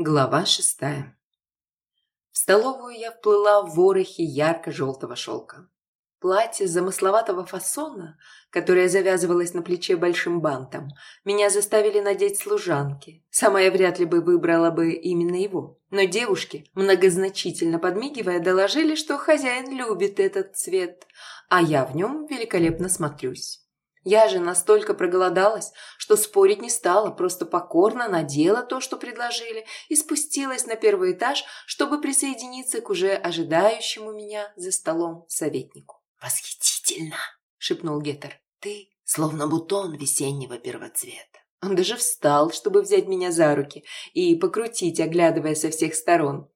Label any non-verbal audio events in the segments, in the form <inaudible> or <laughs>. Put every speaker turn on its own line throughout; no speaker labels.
Глава шестая. В столовую я вплыла в ворохе ярко-желтого шелка. Платье замысловатого фасона, которое завязывалось на плече большим бантом, меня заставили надеть служанки. Сама я вряд ли бы выбрала бы именно его. Но девушки, многозначительно подмигивая, доложили, что хозяин любит этот цвет, а я в нем великолепно смотрюсь. Я же настолько проголодалась, что спорить не стала, просто покорно надела то, что предложили, и спустилась на первый этаж, чтобы присоединиться к уже ожидающему меня за столом советнику.
«Восхитительно!» – шепнул Геттер. «Ты словно бутон весеннего первоцвета».
Он даже встал, чтобы взять меня за руки и покрутить, оглядывая со всех сторон.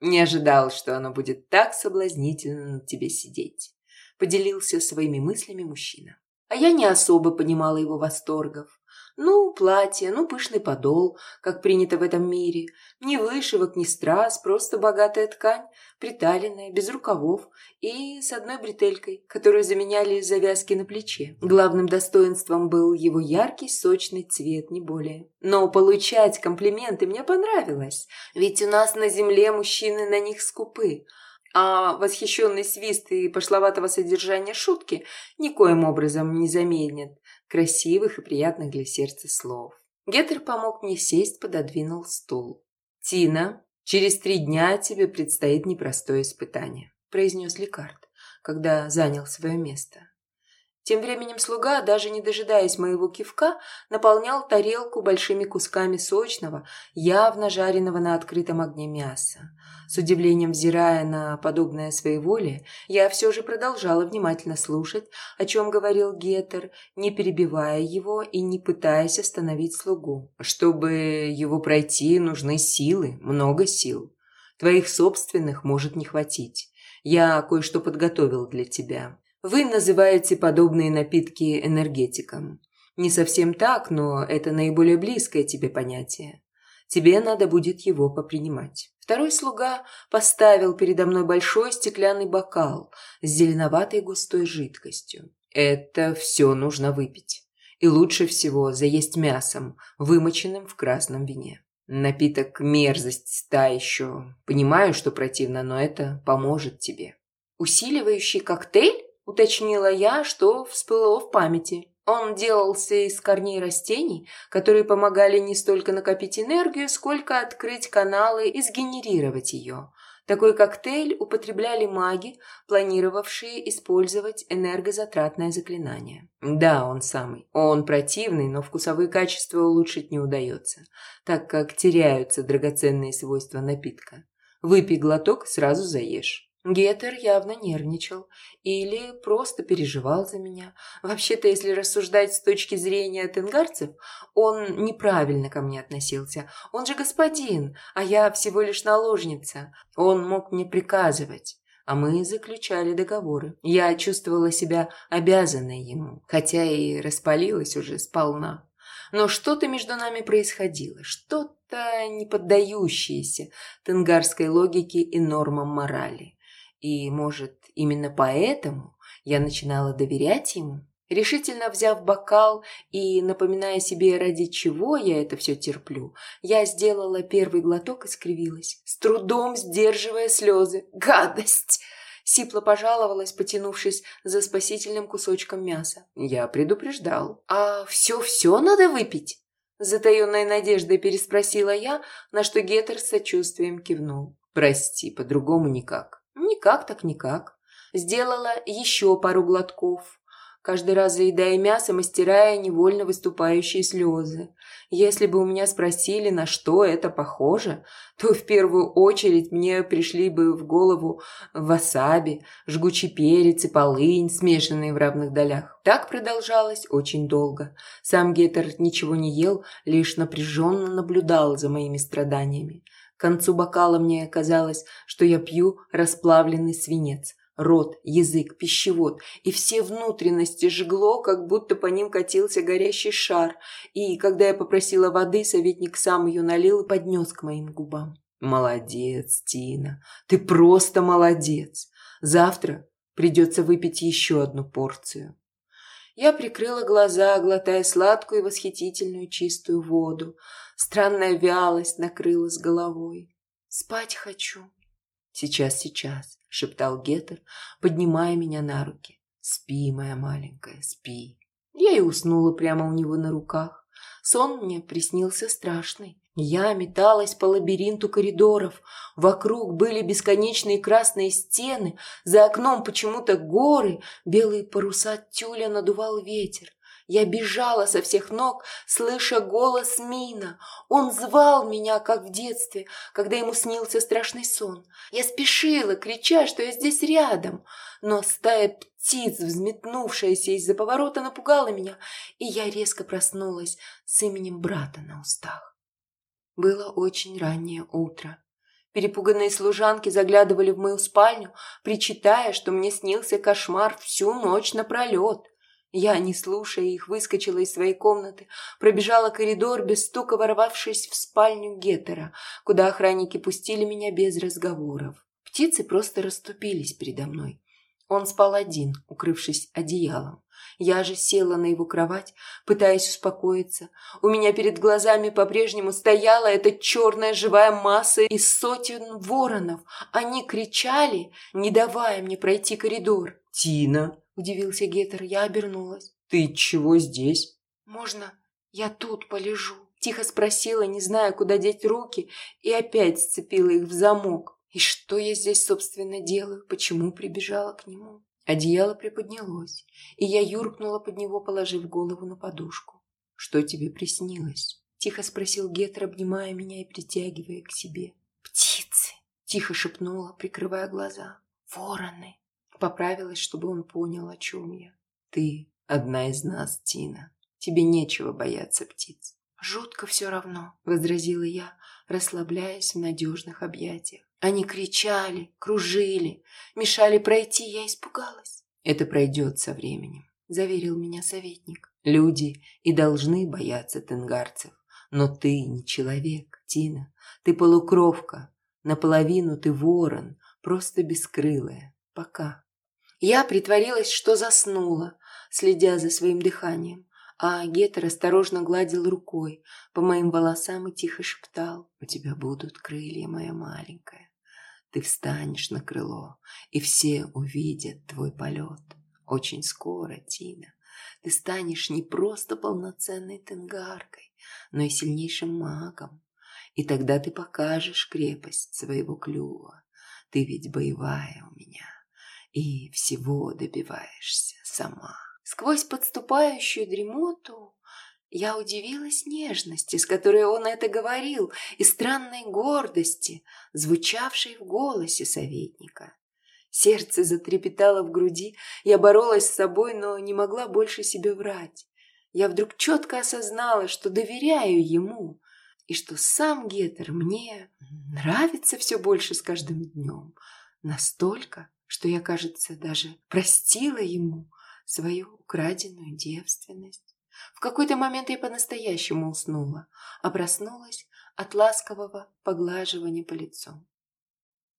Не ожидал, что оно будет так соблазнительно на тебе сидеть. Поделился своими мыслями мужчина. А я не особо понимала его восторгов. Ну, платье, ну, пышный подол, как принято в этом мире. Ни вышивок, ни страз, просто богатая ткань, приталенная, без рукавов и с одной бретелькой, которую заменяли завязки на плече. Главным достоинством был его яркий, сочный цвет, не более. Но получать комплименты мне понравилось, ведь у нас на земле мужчины на них скупы – а восхищенный свист и пошловатого содержания шутки никоим образом не заменят красивых и приятных для сердца слов. Геттер помог мне сесть, пододвинул стул. «Тина, через три дня тебе предстоит непростое испытание», произнес Лекард, когда занял свое место. Тем временем слуга, даже не дожидаясь моего кивка, наполнял тарелку большими кусками сочного, явно жареного на открытом огне мяса. С удивлением взирая на подобное своеволие, я все же продолжала внимательно слушать, о чем говорил Гетер, не перебивая его и не пытаясь остановить слугу. «Чтобы его пройти, нужны силы, много сил. Твоих собственных может не хватить. Я кое-что подготовил для тебя. Вы называете подобные напитки энергетиком. Не совсем так, но это наиболее близкое тебе понятие. Тебе надо будет его попринимать. Второй слуга поставил передо мной большой стеклянный бокал с зеленоватой густой жидкостью. Это все нужно выпить. И лучше всего заесть мясом, вымоченным в красном вине. Напиток мерзость та еще. Понимаю, что противно, но это поможет тебе. Усиливающий коктейль? Уточнила я, что всплыло в памяти. Он делался из корней растений, которые помогали не столько накопить энергию, сколько открыть каналы и сгенерировать ее. Такой коктейль употребляли маги, планировавшие использовать энергозатратное заклинание. Да, он самый. Он противный, но вкусовые качества улучшить не удается, так как теряются драгоценные свойства напитка. Выпей глоток, сразу заешь. Гетер явно нервничал или просто переживал за меня. Вообще-то, если рассуждать с точки зрения тенгарцев, он неправильно ко мне относился. Он же господин, а я всего лишь наложница. Он мог мне приказывать, а мы заключали договоры. Я чувствовала себя обязанной ему, хотя и распалилась уже сполна. Но что-то между нами происходило, что-то не поддающееся тенгарской логике и нормам морали. И, может, именно поэтому я начинала доверять ему? Решительно взяв бокал и напоминая себе, ради чего я это все терплю, я сделала первый глоток и скривилась, с трудом сдерживая слезы. «Гадость!» Сипло пожаловалась, потянувшись за спасительным кусочком мяса. Я предупреждал. «А все-все надо выпить?» Затаенной надеждой переспросила я, на что Геттер с сочувствием кивнул. «Прости, по-другому никак». Никак так никак. Сделала еще пару глотков, каждый раз заедая мясо, мастирая невольно выступающие слезы. Если бы у меня спросили, на что это похоже, то в первую очередь мне пришли бы в голову васаби, жгучий перец и полынь, смешанные в равных долях. Так продолжалось очень долго. Сам Геттер ничего не ел, лишь напряженно наблюдал за моими страданиями. К концу бокала мне казалось, что я пью расплавленный свинец. Рот, язык, пищевод и все внутренности жгло, как будто по ним катился горящий шар. И когда я попросила воды, советник сам ее налил и поднес к моим губам. «Молодец, Тина, ты просто молодец. Завтра придется выпить еще одну порцию». Я прикрыла глаза, глотая сладкую и восхитительную чистую воду. Странная вялость накрыла с головой. Спать хочу. Сейчас, сейчас, шептал Гетер, поднимая меня на руки. Спи, моя маленькая, спи. Я и уснула прямо у него на руках. Сон мне приснился страшный. Я металась по лабиринту коридоров. Вокруг были бесконечные красные стены, за окном почему-то горы, белые паруса тюля надувал ветер. Я бежала со всех ног, слыша голос Мина. Он звал меня, как в детстве, когда ему снился страшный сон. Я спешила, крича, что я здесь рядом. Но стая птиц, взметнувшаяся из-за поворота, напугала меня, и я резко проснулась с именем брата на устах. Было очень раннее утро. Перепуганные служанки заглядывали в мою спальню, причитая, что мне снился кошмар всю ночь напролет. Я, не слушая их, выскочила из своей комнаты, пробежала коридор, без стука ворвавшись в спальню Геттера, куда охранники пустили меня без разговоров. Птицы просто расступились передо мной. Он спал один, укрывшись одеялом. Я же села на его кровать, пытаясь успокоиться. У меня перед глазами по-прежнему стояла эта черная живая масса из сотен воронов. Они кричали, не давая мне пройти коридор.
«Тина!»
– удивился Гетер. Я обернулась.
«Ты чего здесь?»
«Можно я тут полежу?» Тихо спросила, не зная, куда деть руки, и опять сцепила их в замок. И что я здесь, собственно, делаю? Почему прибежала к нему? Одеяло приподнялось, и я юркнула под него, положив голову на подушку. «Что тебе приснилось?» – тихо спросил Гетер, обнимая меня и притягивая к себе. «Птицы!» – тихо шепнула, прикрывая глаза. «Вороны!» – поправилась, чтобы он понял, о чем я.
«Ты одна из нас, Тина. Тебе нечего бояться птиц».
«Жутко все равно», – возразила я, расслабляясь в надежных объятиях. Они кричали, кружили, мешали пройти, я испугалась.
Это пройдет со временем,
заверил меня советник.
Люди и должны бояться тенгарцев. Но ты не человек, Тина. Ты полукровка. Наполовину ты ворон, просто бескрылая. Пока.
Я притворилась, что заснула, следя за своим дыханием. А Гетер осторожно гладил рукой по моим волосам и тихо шептал.
«У тебя будут крылья, моя маленькая. Ты встанешь на крыло, и все увидят твой полет. Очень скоро, Тина, ты станешь не просто полноценной тенгаркой, но и сильнейшим магом. И тогда ты покажешь крепость своего клюва. Ты ведь боевая у меня, и всего добиваешься сама».
Сквозь подступающую дремоту я удивилась нежности, с которой он это говорил, и странной гордости, звучавшей в голосе советника. Сердце затрепетало в груди, я боролась с собой, но не могла больше себе врать. Я вдруг четко осознала, что доверяю ему, и что сам Гетер мне нравится все больше с каждым днем. Настолько, что я, кажется, даже простила ему свою украденную девственность. В какой-то момент я по-настоящему уснула, а проснулась от ласкового поглаживания по лицу.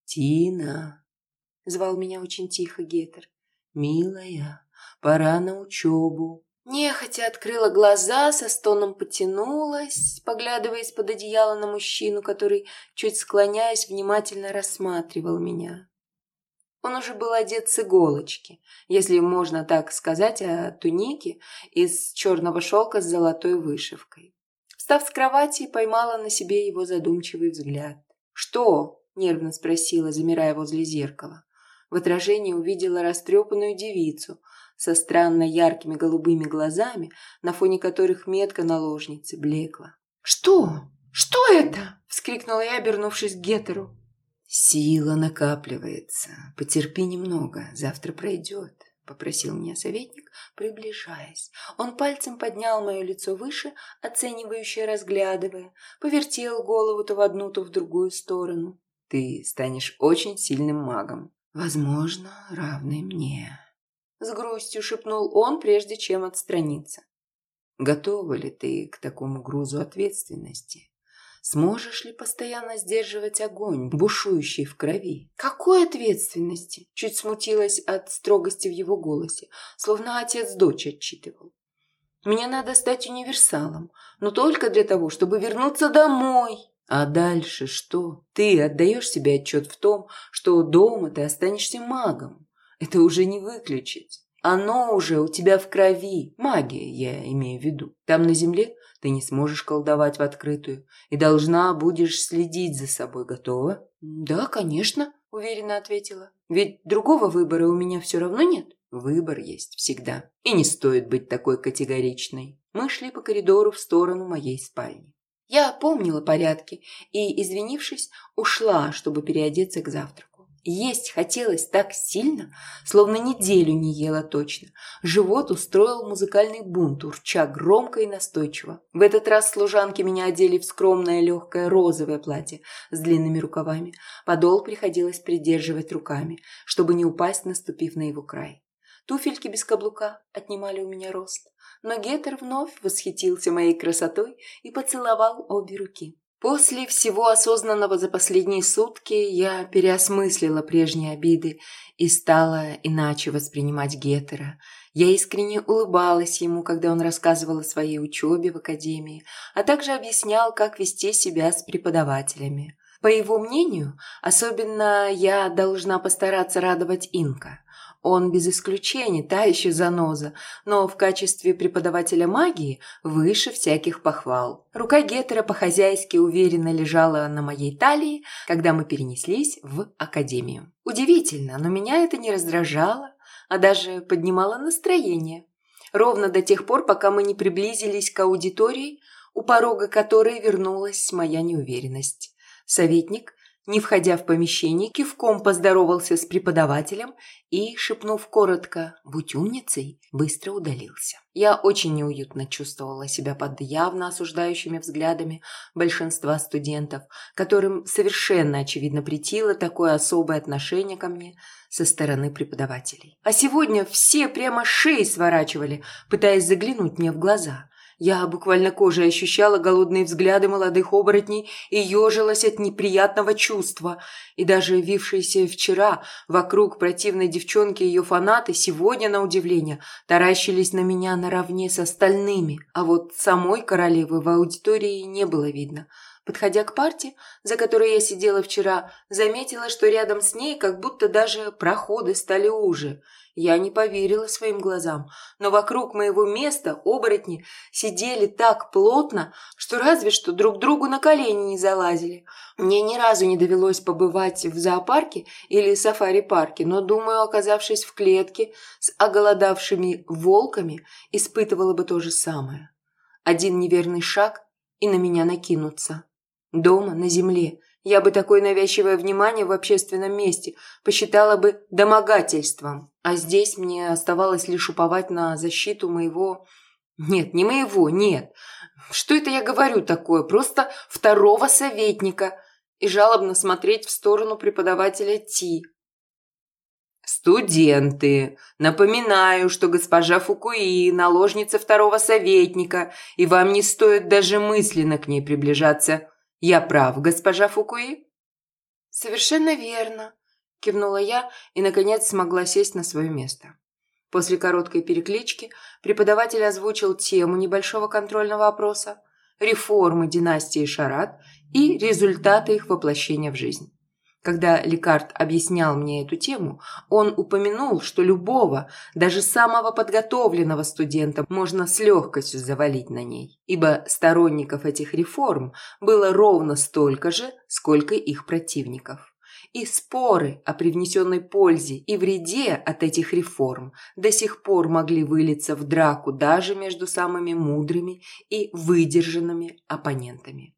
«Тина!» — звал меня очень тихо Гетер. «Милая, пора на учебу».
Нехотя открыла глаза, со стоном потянулась, поглядывая из-под одеяла на мужчину, который, чуть склоняясь, внимательно рассматривал меня. Он уже был одет с иголочки, если можно так сказать о тунике из черного шелка с золотой вышивкой. Встав с кровати, поймала на себе его задумчивый взгляд. «Что?» – нервно спросила, замирая возле зеркала. В отражении увидела растрепанную девицу со странно яркими голубыми глазами, на фоне которых метка наложницы блекла. «Что? Что это?» – вскрикнула я, обернувшись к Гетеру.
«Сила накапливается. Потерпи немного, завтра пройдет», — попросил меня советник, приближаясь.
Он пальцем поднял мое лицо выше, оценивающе разглядывая, повертел голову то в одну, то в другую сторону.
«Ты станешь очень сильным магом. Возможно, равный мне», —
с грустью шепнул он, прежде чем отстраниться.
«Готова ли ты к такому грузу ответственности?» Сможешь ли постоянно сдерживать огонь, бушующий в крови?
Какой ответственности? Чуть смутилась от строгости в его голосе, словно отец дочь отчитывал. Мне надо стать универсалом, но только для того, чтобы вернуться домой.
А дальше что? Ты отдаешь себе отчет в том, что дома ты останешься магом. Это уже не выключить. Оно уже у тебя в крови. Магия, я имею в виду. Там на земле ты не сможешь колдовать в открытую и должна будешь следить за собой. Готова?
Да, конечно, уверенно ответила. Ведь другого выбора у меня все равно нет.
Выбор есть всегда. И не стоит быть такой категоричной. Мы шли по коридору в сторону моей спальни.
Я помнила порядки и, извинившись, ушла, чтобы переодеться к завтраку. Есть хотелось так сильно, словно неделю не ела точно. Живот устроил музыкальный бунт, урча громко и настойчиво. В этот раз служанки меня одели в скромное легкое розовое платье с длинными рукавами. Подол приходилось придерживать руками, чтобы не упасть, наступив на его край. Туфельки без каблука отнимали у меня рост. Но Гетер вновь восхитился моей красотой и поцеловал обе руки. После всего осознанного за последние сутки я переосмыслила прежние обиды и стала иначе воспринимать Гетера. Я искренне улыбалась ему, когда он рассказывал о своей учебе в академии, а также объяснял, как вести себя с преподавателями. По его мнению, особенно я должна постараться радовать Инка. Он без исключения та еще заноза, но в качестве преподавателя магии выше всяких похвал. Рука Гетера по-хозяйски уверенно лежала на моей талии, когда мы перенеслись в академию. Удивительно, но меня это не раздражало, а даже поднимало настроение. Ровно до тех пор, пока мы не приблизились к аудитории, у порога которой вернулась моя неуверенность. Советник не входя в помещение, кивком поздоровался с преподавателем и, шепнув коротко «Будь умницей», быстро удалился. Я очень неуютно чувствовала себя под явно осуждающими взглядами большинства студентов, которым совершенно очевидно притило такое особое отношение ко мне со стороны преподавателей. А сегодня все прямо шеи сворачивали, пытаясь заглянуть мне в глаза – я буквально кожей ощущала голодные взгляды молодых оборотней и ежилась от неприятного чувства. И даже вившиеся вчера вокруг противной девчонки ее фанаты сегодня, на удивление, таращились на меня наравне с остальными. А вот самой королевы в аудитории не было видно. Подходя к парте, за которой я сидела вчера, заметила, что рядом с ней как будто даже проходы стали уже – я не поверила своим глазам, но вокруг моего места оборотни сидели так плотно, что разве что друг другу на колени не залазили. Мне ни разу не довелось побывать в зоопарке или сафари-парке, но, думаю, оказавшись в клетке с оголодавшими волками, испытывала бы то же самое. Один неверный шаг – и на меня накинуться. Дома, на земле, я бы такое навязчивое внимание в общественном месте посчитала бы домогательством. А здесь мне оставалось лишь уповать на защиту моего... Нет, не моего, нет. Что это я говорю такое? Просто второго советника. И жалобно смотреть в сторону преподавателя Ти. «Студенты, напоминаю, что госпожа Фукуи – наложница второго советника, и вам не стоит даже мысленно к ней приближаться. Я прав, госпожа Фукуи?» «Совершенно верно», – кивнула я и, наконец, смогла сесть на свое место. После короткой переклички преподаватель озвучил тему небольшого контрольного опроса, реформы династии Шарат и результаты их воплощения в жизнь. Когда Лекард объяснял мне эту тему, он упомянул, что любого, даже самого подготовленного студента можно с легкостью завалить на ней, ибо сторонников этих реформ было ровно столько же, сколько их противников. И споры о привнесенной пользе и вреде от этих реформ до сих пор могли вылиться в драку даже между самыми мудрыми и выдержанными оппонентами.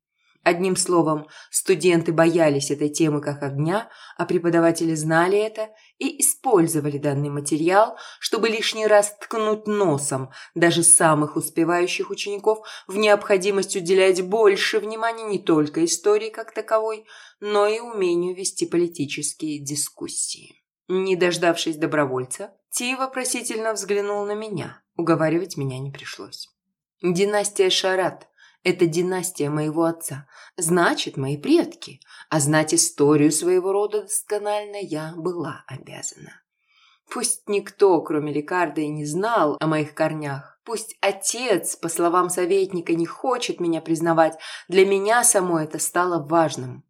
Одним словом, студенты боялись этой темы как огня, а преподаватели знали это и использовали данный материал, чтобы лишний раз ткнуть носом даже самых успевающих учеников в необходимость уделять больше внимания не только истории как таковой, но и умению вести политические дискуссии. Не дождавшись добровольца, Ти вопросительно взглянул на меня. Уговаривать меня не пришлось. Династия Шарат – Это династия моего отца. Значит, мои предки. А знать историю своего рода досконально я была обязана. Пусть никто, кроме Лекарда, и не знал о моих корнях. Пусть отец, по словам советника, не хочет меня признавать. Для меня само это стало важным.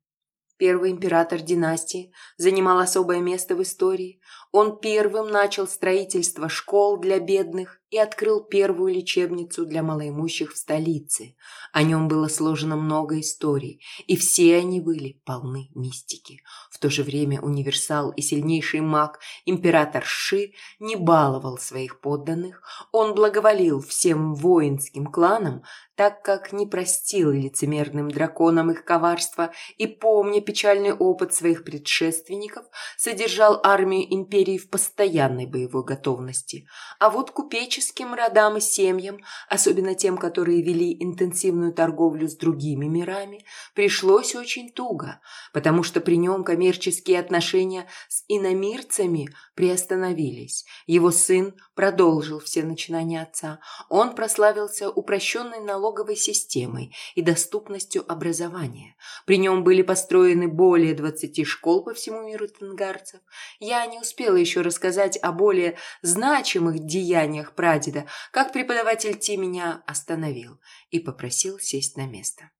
Первый император династии занимал особое место в истории. Он первым начал строительство школ для бедных и открыл первую лечебницу для малоимущих в столице. О нем было сложено много историй, и все они были полны мистики. В то же время универсал и сильнейший маг, император Ши, не баловал своих подданных. Он благоволил всем воинским кланам, так как не простил лицемерным драконам их коварства и, помня печальный опыт своих предшественников, содержал армию империи в постоянной боевой готовности. А вот купеческим родам и семьям, особенно тем, которые вели интенсивную торговлю с другими мирами, пришлось очень туго, потому что при нем коммерческие отношения с иномирцами приостановились. Его сын продолжил все начинания отца. Он прославился упрощенной налоговой системой и доступностью образования. При нем были построены более 20 школ по всему миру тенгарцев. Я не успела еще рассказать о более значимых деяниях прадеда, как преподаватель Ти меня остановил и попросил сесть на место.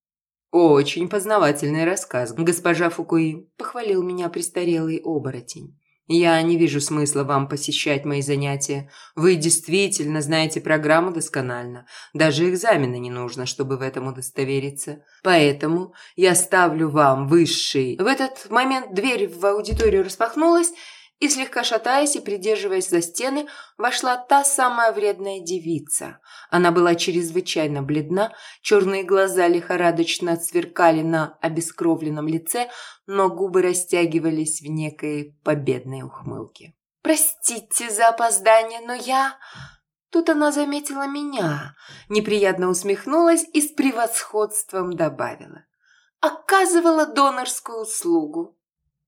«Очень познавательный рассказ, госпожа Фукуи», – похвалил меня престарелый оборотень. Я не вижу смысла вам посещать мои занятия. Вы действительно знаете программу досконально. Даже экзамена не нужно, чтобы в этом удостовериться. Поэтому я ставлю вам высший. В этот момент дверь в аудиторию распахнулась, и, слегка шатаясь и придерживаясь за стены, вошла та самая вредная девица. Она была чрезвычайно бледна, черные глаза лихорадочно сверкали на обескровленном лице, но губы растягивались в некой победной ухмылке. «Простите за опоздание, но я...» Тут она заметила меня, неприятно усмехнулась и с превосходством добавила. «Оказывала донорскую услугу».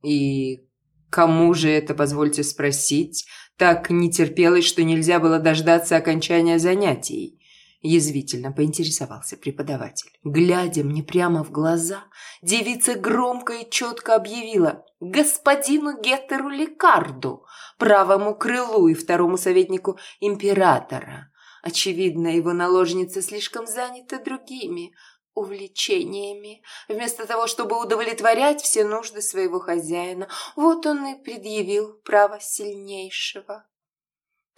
«И Кому же это, позвольте спросить, так не терпелось, что нельзя было дождаться окончания занятий? Язвительно поинтересовался преподаватель. Глядя мне прямо в глаза, девица громко и четко объявила господину Геттеру Лекарду, правому крылу и второму советнику императора. Очевидно, его наложница слишком занята другими, увлечениями, вместо того, чтобы удовлетворять все нужды своего хозяина. Вот он и предъявил право сильнейшего.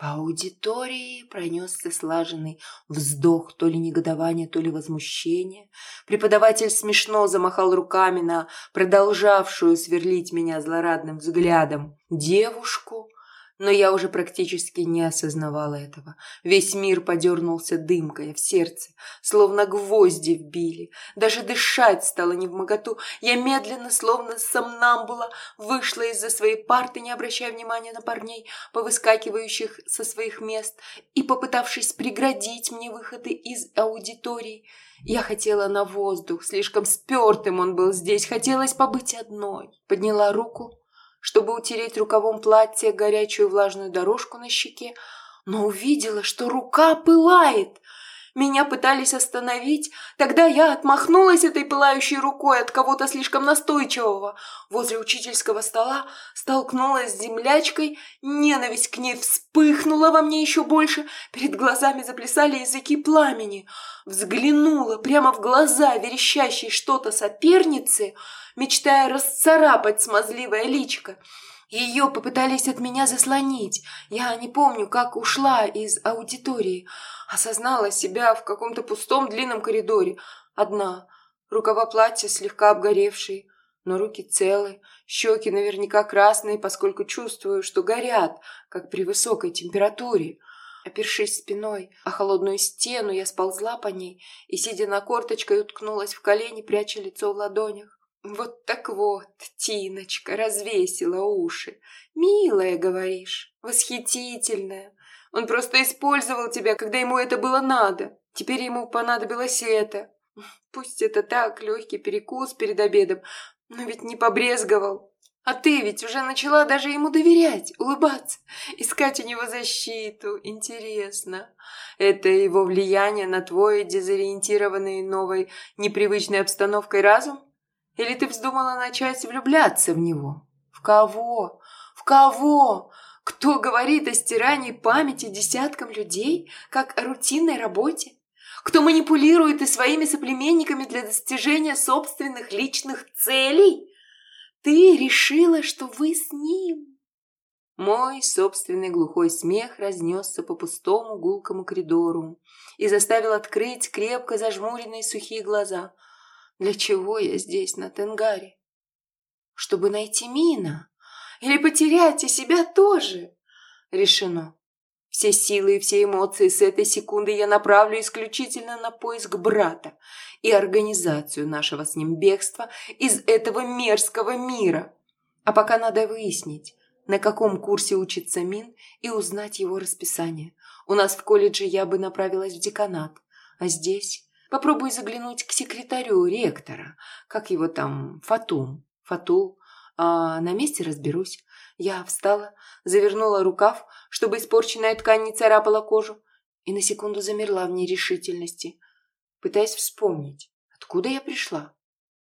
По аудитории пронесся слаженный вздох то ли негодования, то ли возмущения. Преподаватель смешно замахал руками на продолжавшую сверлить меня злорадным взглядом девушку, но я уже практически не осознавала этого. Весь мир подернулся дымкой в сердце, словно гвозди вбили. Даже дышать стало невмоготу. Я медленно, словно сомнамбула, вышла из-за своей парты, не обращая внимания на парней, повыскакивающих со своих мест, и попытавшись преградить мне выходы из аудитории. Я хотела на воздух, слишком спертым он был здесь, хотелось побыть одной. Подняла руку, чтобы утереть рукавом платья горячую влажную дорожку на щеке, но увидела, что рука пылает. Меня пытались остановить, тогда я отмахнулась этой пылающей рукой от кого-то слишком настойчивого. Возле учительского стола столкнулась с землячкой, ненависть к ней вспыхнула во мне еще больше, перед глазами заплясали языки пламени. Взглянула прямо в глаза верещащей что-то соперницы — мечтая расцарапать смазливое личико. Ее попытались от меня заслонить. Я не помню, как ушла из аудитории. Осознала себя в каком-то пустом длинном коридоре. Одна. Рукава платья слегка обгоревшие, но руки целы. Щеки наверняка красные, поскольку чувствую, что горят, как при высокой температуре. Опершись спиной о холодную стену, я сползла по ней и, сидя на корточкой, уткнулась в колени, пряча лицо в ладонях. Вот так вот, Тиночка развесила уши. Милая, говоришь, восхитительная. Он просто использовал тебя, когда ему это было надо. Теперь ему понадобилось это. Пусть это так, легкий перекус перед обедом, но ведь не побрезговал. А ты ведь уже начала даже ему доверять, улыбаться, искать у него защиту. Интересно, это его влияние на твой дезориентированный новой непривычной обстановкой разум? Или ты вздумала начать влюбляться в него? В кого? В кого? Кто говорит о стирании памяти десяткам людей, как о рутинной работе? Кто манипулирует и своими соплеменниками для достижения собственных личных целей? Ты решила, что вы с ним?» Мой собственный глухой смех разнесся по пустому гулкому коридору и заставил открыть крепко зажмуренные сухие глаза. «Для чего я здесь, на Тенгаре? Чтобы найти Мина? Или потерять и себя тоже?» Решено. Все силы и все эмоции с этой секунды я направлю исключительно на поиск брата и организацию нашего с ним бегства из этого мерзкого мира. А пока надо выяснить, на каком курсе учится Мин и узнать его расписание. У нас в колледже я бы направилась в деканат, а здесь попробую заглянуть к секретарю ректора, как его там, Фатум, Фатул, а на месте разберусь. Я встала, завернула рукав, чтобы испорченная ткань не царапала кожу, и на секунду замерла в нерешительности, пытаясь вспомнить, откуда я пришла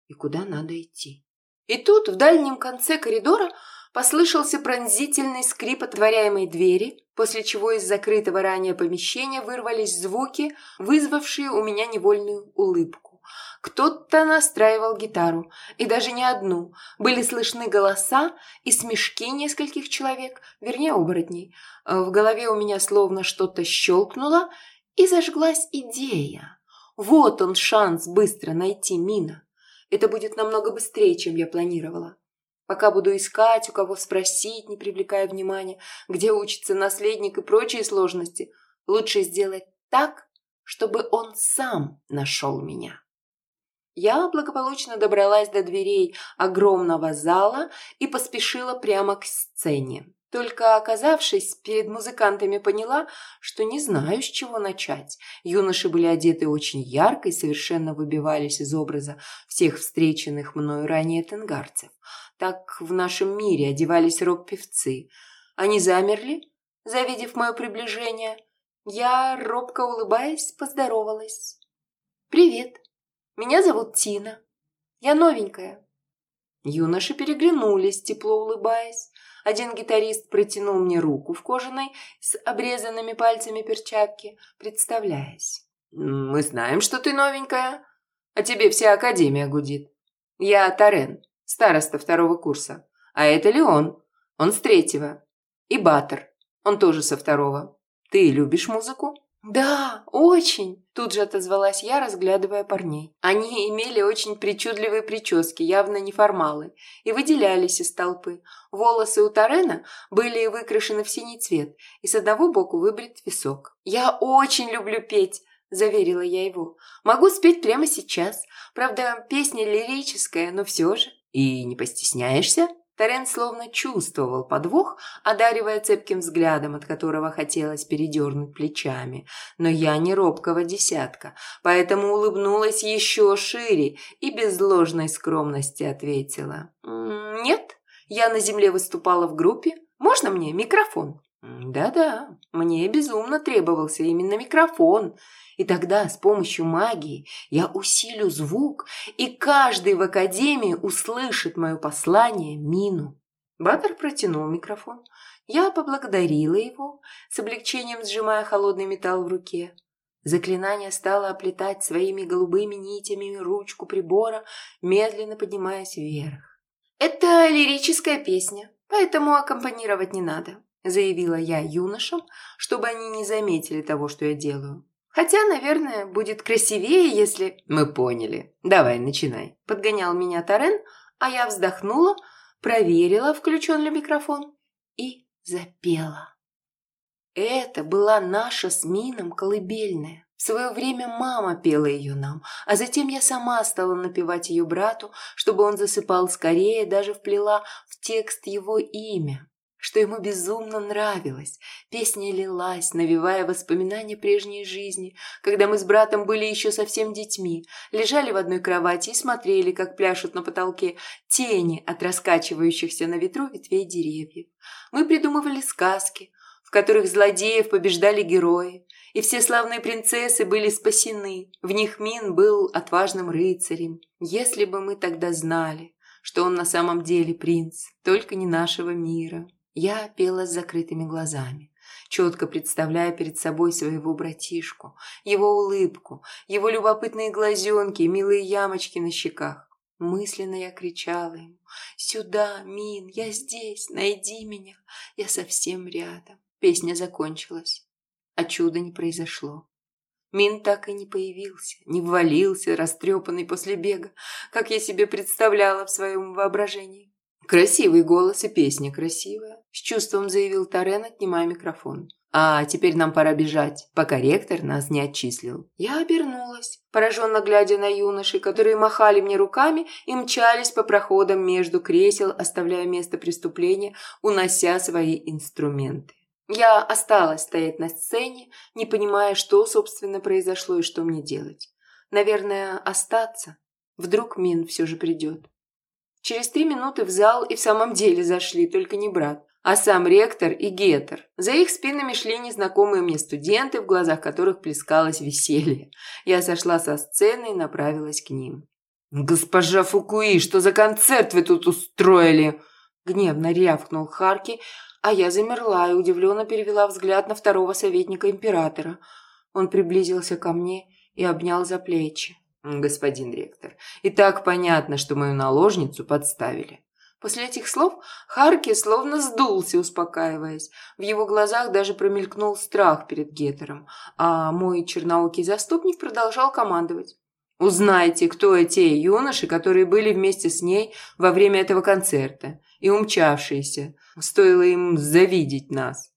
и куда надо идти. И тут, в дальнем конце коридора, послышался пронзительный скрип отворяемой двери, после чего из закрытого ранее помещения вырвались звуки, вызвавшие у меня невольную улыбку. Кто-то настраивал гитару, и даже не одну. Были слышны голоса и смешки нескольких человек, вернее, оборотней. В голове у меня словно что-то щелкнуло, и зажглась идея. Вот он шанс быстро найти Мина. Это будет намного быстрее, чем я планировала. Пока буду искать, у кого спросить, не привлекая внимания, где учится наследник и прочие сложности, лучше сделать так, чтобы он сам нашел меня. Я благополучно добралась до дверей огромного зала и поспешила прямо к сцене. Только оказавшись перед музыкантами, поняла, что не знаю, с чего начать. Юноши были одеты очень ярко и совершенно выбивались из образа всех встреченных мною ранее тенгарцев. Так в нашем мире одевались рок-певцы. Они замерли, завидев мое приближение. Я, робко улыбаясь, поздоровалась. «Привет!» Меня зовут Тина. Я новенькая». Юноши переглянулись, тепло улыбаясь. Один гитарист протянул мне руку в кожаной с обрезанными пальцами перчатки, представляясь. «Мы знаем, что ты новенькая, а тебе вся академия гудит. Я Тарен, староста второго курса, а это Леон, он с третьего, и Баттер, он тоже со второго. Ты любишь музыку?» «Да, очень!» – тут же отозвалась я, разглядывая парней. Они имели очень причудливые прически, явно неформалы, и выделялись из толпы. Волосы у Тарена были выкрашены в синий цвет, и с одного боку выбрит висок. «Я очень люблю петь!» – заверила я его. «Могу спеть прямо сейчас. Правда, песня лирическая, но все же». «И не постесняешься?» Тарен словно чувствовал подвох, одаривая цепким взглядом, от которого хотелось передернуть плечами. Но я не робкого десятка, поэтому улыбнулась еще шире и без ложной скромности ответила. «Нет, я на земле выступала в группе. Можно мне микрофон?» «Да-да, мне безумно требовался именно микрофон. И тогда с помощью магии я усилю звук, и каждый в академии услышит мое послание Мину. Баттер протянул микрофон. Я поблагодарила его, с облегчением сжимая холодный металл в руке. Заклинание стало оплетать своими голубыми нитями ручку прибора, медленно поднимаясь вверх. «Это лирическая песня, поэтому аккомпанировать не надо», заявила я юношам, чтобы они не заметили того, что я делаю. Хотя, наверное, будет красивее, если... Мы поняли. Давай, начинай. Подгонял меня Тарен, а я вздохнула, проверила, включен ли микрофон, и запела. Это была наша с Мином колыбельная. В свое время мама пела ее нам, а затем я сама стала напевать ее брату, чтобы он засыпал скорее, даже вплела в текст его имя. Что ему безумно нравилось. Песня лилась, навевая воспоминания прежней жизни, когда мы с братом были еще совсем детьми, лежали в одной кровати и смотрели, как пляшут на потолке тени от раскачивающихся на ветру ветвей деревьев. Мы придумывали сказки, в которых злодеев побеждали герои, и все славные принцессы были спасены. В них Мин был отважным рыцарем. Если бы мы тогда знали, что он на самом деле принц, только не нашего мира. Я пела с закрытыми глазами, четко представляя перед собой своего братишку, его улыбку, его любопытные глазенки милые ямочки на щеках. Мысленно я кричала ему «Сюда, Мин, я здесь, найди меня, я совсем рядом». Песня закончилась, а чуда не произошло. Мин так и не появился, не ввалился, растрепанный после бега, как я себе представляла в своем воображении. Красивый голос и песня красивая, с чувством заявил Торрен, отнимая микрофон. А теперь нам пора бежать, пока ректор нас не отчислил. Я обернулась, пораженно глядя на юношей, которые махали мне руками и мчались по проходам между кресел, оставляя место преступления, унося свои инструменты. Я осталась стоять на сцене, не понимая, что, собственно, произошло и что мне делать. Наверное, остаться. Вдруг Мин все же придет. Через три минуты в зал и в самом деле зашли, только не брат, а сам ректор и Гетер. За их спинами шли незнакомые мне студенты, в глазах которых плескалось веселье. Я сошла со сцены и направилась к ним. «Госпожа Фукуи, что за концерт вы тут устроили?» Гневно рявкнул Харки, а я замерла и удивленно перевела взгляд на второго советника императора. Он приблизился ко мне и обнял за плечи господин ректор. И так понятно, что мою наложницу подставили. После этих слов Харки словно сдулся, успокаиваясь. В его глазах даже промелькнул страх перед Гетером, а мой черноокий заступник продолжал командовать. «Узнайте, кто эти юноши, которые были вместе с ней во время этого концерта, и умчавшиеся. Стоило им завидеть нас».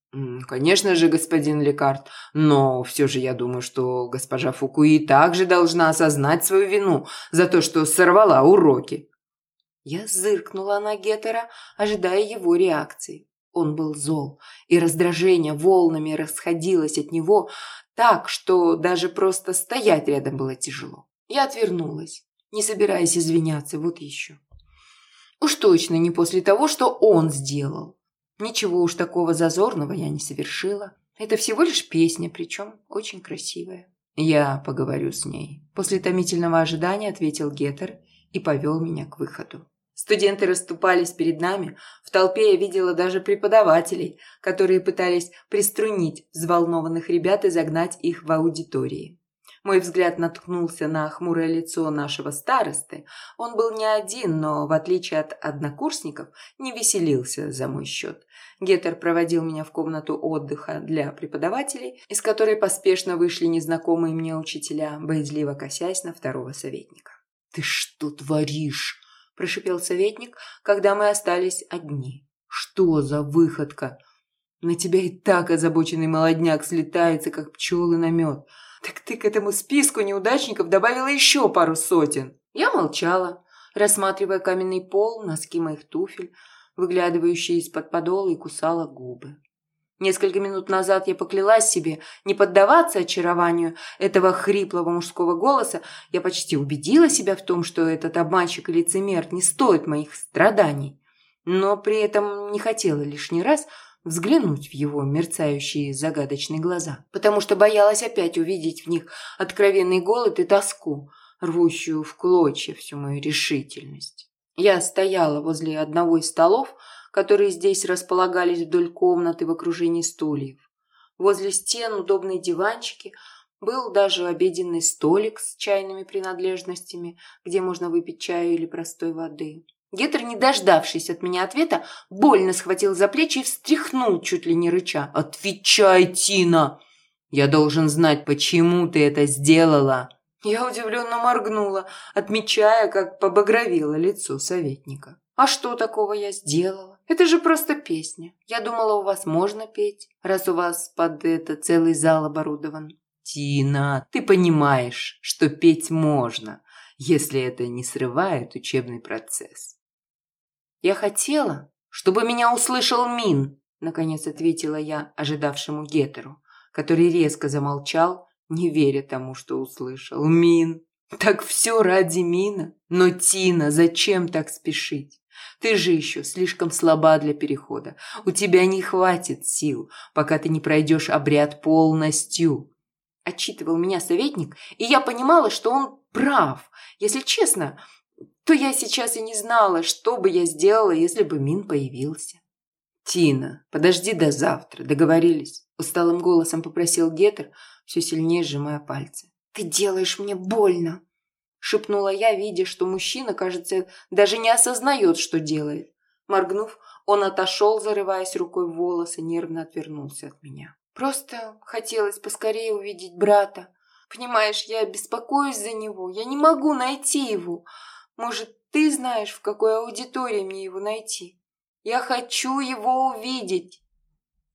«Конечно же, господин Лекарт, но все же я думаю, что госпожа Фукуи также должна осознать свою вину за то, что сорвала уроки». Я зыркнула на Гетера, ожидая его реакции. Он был зол, и раздражение волнами расходилось от него так, что даже просто стоять рядом было тяжело. Я отвернулась, не собираясь извиняться, вот еще. Уж точно не после того, что он сделал. Ничего уж такого зазорного я не совершила. Это всего лишь песня, причем очень красивая. Я поговорю с ней. После томительного ожидания ответил Гетер и повел меня к выходу. Студенты расступались перед нами. В толпе я видела даже преподавателей, которые пытались приструнить взволнованных ребят и загнать их в аудитории. Мой взгляд наткнулся на хмурое лицо нашего старосты. Он был не один, но, в отличие от однокурсников, не веселился за мой счет. Геттер проводил меня в комнату отдыха для преподавателей, из которой поспешно вышли незнакомые мне учителя, боязливо косясь на второго советника. «Ты что творишь?» – прошипел советник, когда мы остались одни. «Что за выходка? На тебя и так озабоченный молодняк слетается, как пчелы на мед». Так ты к этому списку неудачников добавила еще пару сотен. Я молчала, рассматривая каменный пол, носки моих туфель, выглядывающие из-под подола и кусала губы. Несколько минут назад я поклялась себе не поддаваться очарованию этого хриплого мужского голоса. Я почти убедила себя в том, что этот обманщик и лицемер не стоит моих страданий. Но при этом не хотела лишний раз взглянуть в его мерцающие загадочные глаза, потому что боялась опять увидеть в них откровенный голод и тоску, рвущую в клочья всю мою решительность. Я стояла возле одного из столов, которые здесь располагались вдоль комнаты в окружении стульев. Возле стен удобные диванчики, был даже обеденный столик с чайными принадлежностями, где можно выпить чаю или простой воды. Гетер, не дождавшись от меня ответа, больно схватил за плечи и встряхнул, чуть ли не рыча. «Отвечай, Тина! Я должен знать, почему ты это сделала!» Я удивленно моргнула, отмечая, как побагровило лицо советника. «А что такого я сделала? Это же просто песня. Я думала, у вас можно петь, раз у вас под это целый зал оборудован». «Тина, ты понимаешь, что петь можно, если это не срывает учебный процесс. Я хотела, чтобы меня услышал Мин», – наконец ответила я ожидавшему Гетеру, который резко замолчал, не веря тому, что услышал. «Мин! Так все ради Мина? Но, Тина, зачем так спешить? Ты же еще слишком слаба для перехода. У тебя не хватит сил, пока ты не пройдешь обряд полностью. Отчитывал меня советник, и я понимала, что он прав. Если честно, то я сейчас и не знала, что бы я сделала, если бы Мин появился. «Тина, подожди до завтра, договорились?» Усталым голосом попросил Гетер, все сильнее сжимая пальцы. «Ты делаешь мне больно!» шепнула я, видя, что мужчина, кажется, даже не осознает, что делает. Моргнув, он отошел, зарываясь рукой в волосы, нервно отвернулся от меня. Просто хотелось поскорее увидеть брата. Понимаешь, я беспокоюсь за него. Я не могу найти его. Может, ты знаешь, в какой аудитории мне его найти? Я хочу его увидеть.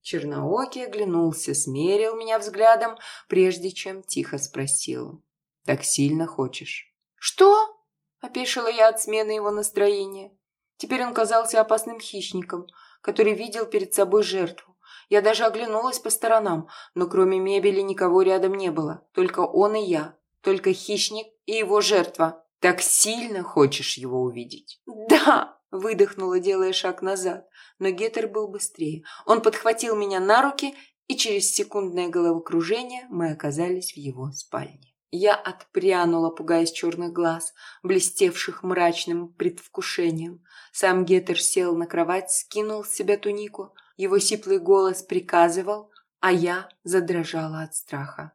Черноокий оглянулся, смерил меня взглядом, прежде чем тихо спросил. «Так сильно хочешь?» «Что?» – опешила я от смены его настроения. Теперь он казался опасным хищником, который видел перед собой жертву. Я даже оглянулась по сторонам, но кроме мебели никого рядом не было. Только он и я. Только хищник и его жертва. Так сильно хочешь его увидеть? Да! Выдохнула, делая шаг назад. Но Гетер был быстрее. Он подхватил меня на руки, и через секундное головокружение мы оказались в его спальне. Я отпрянула, пугаясь черных глаз, блестевших мрачным предвкушением. Сам Гетер сел на кровать, скинул с себя тунику. Его сиплый голос приказывал, а я задрожала от страха.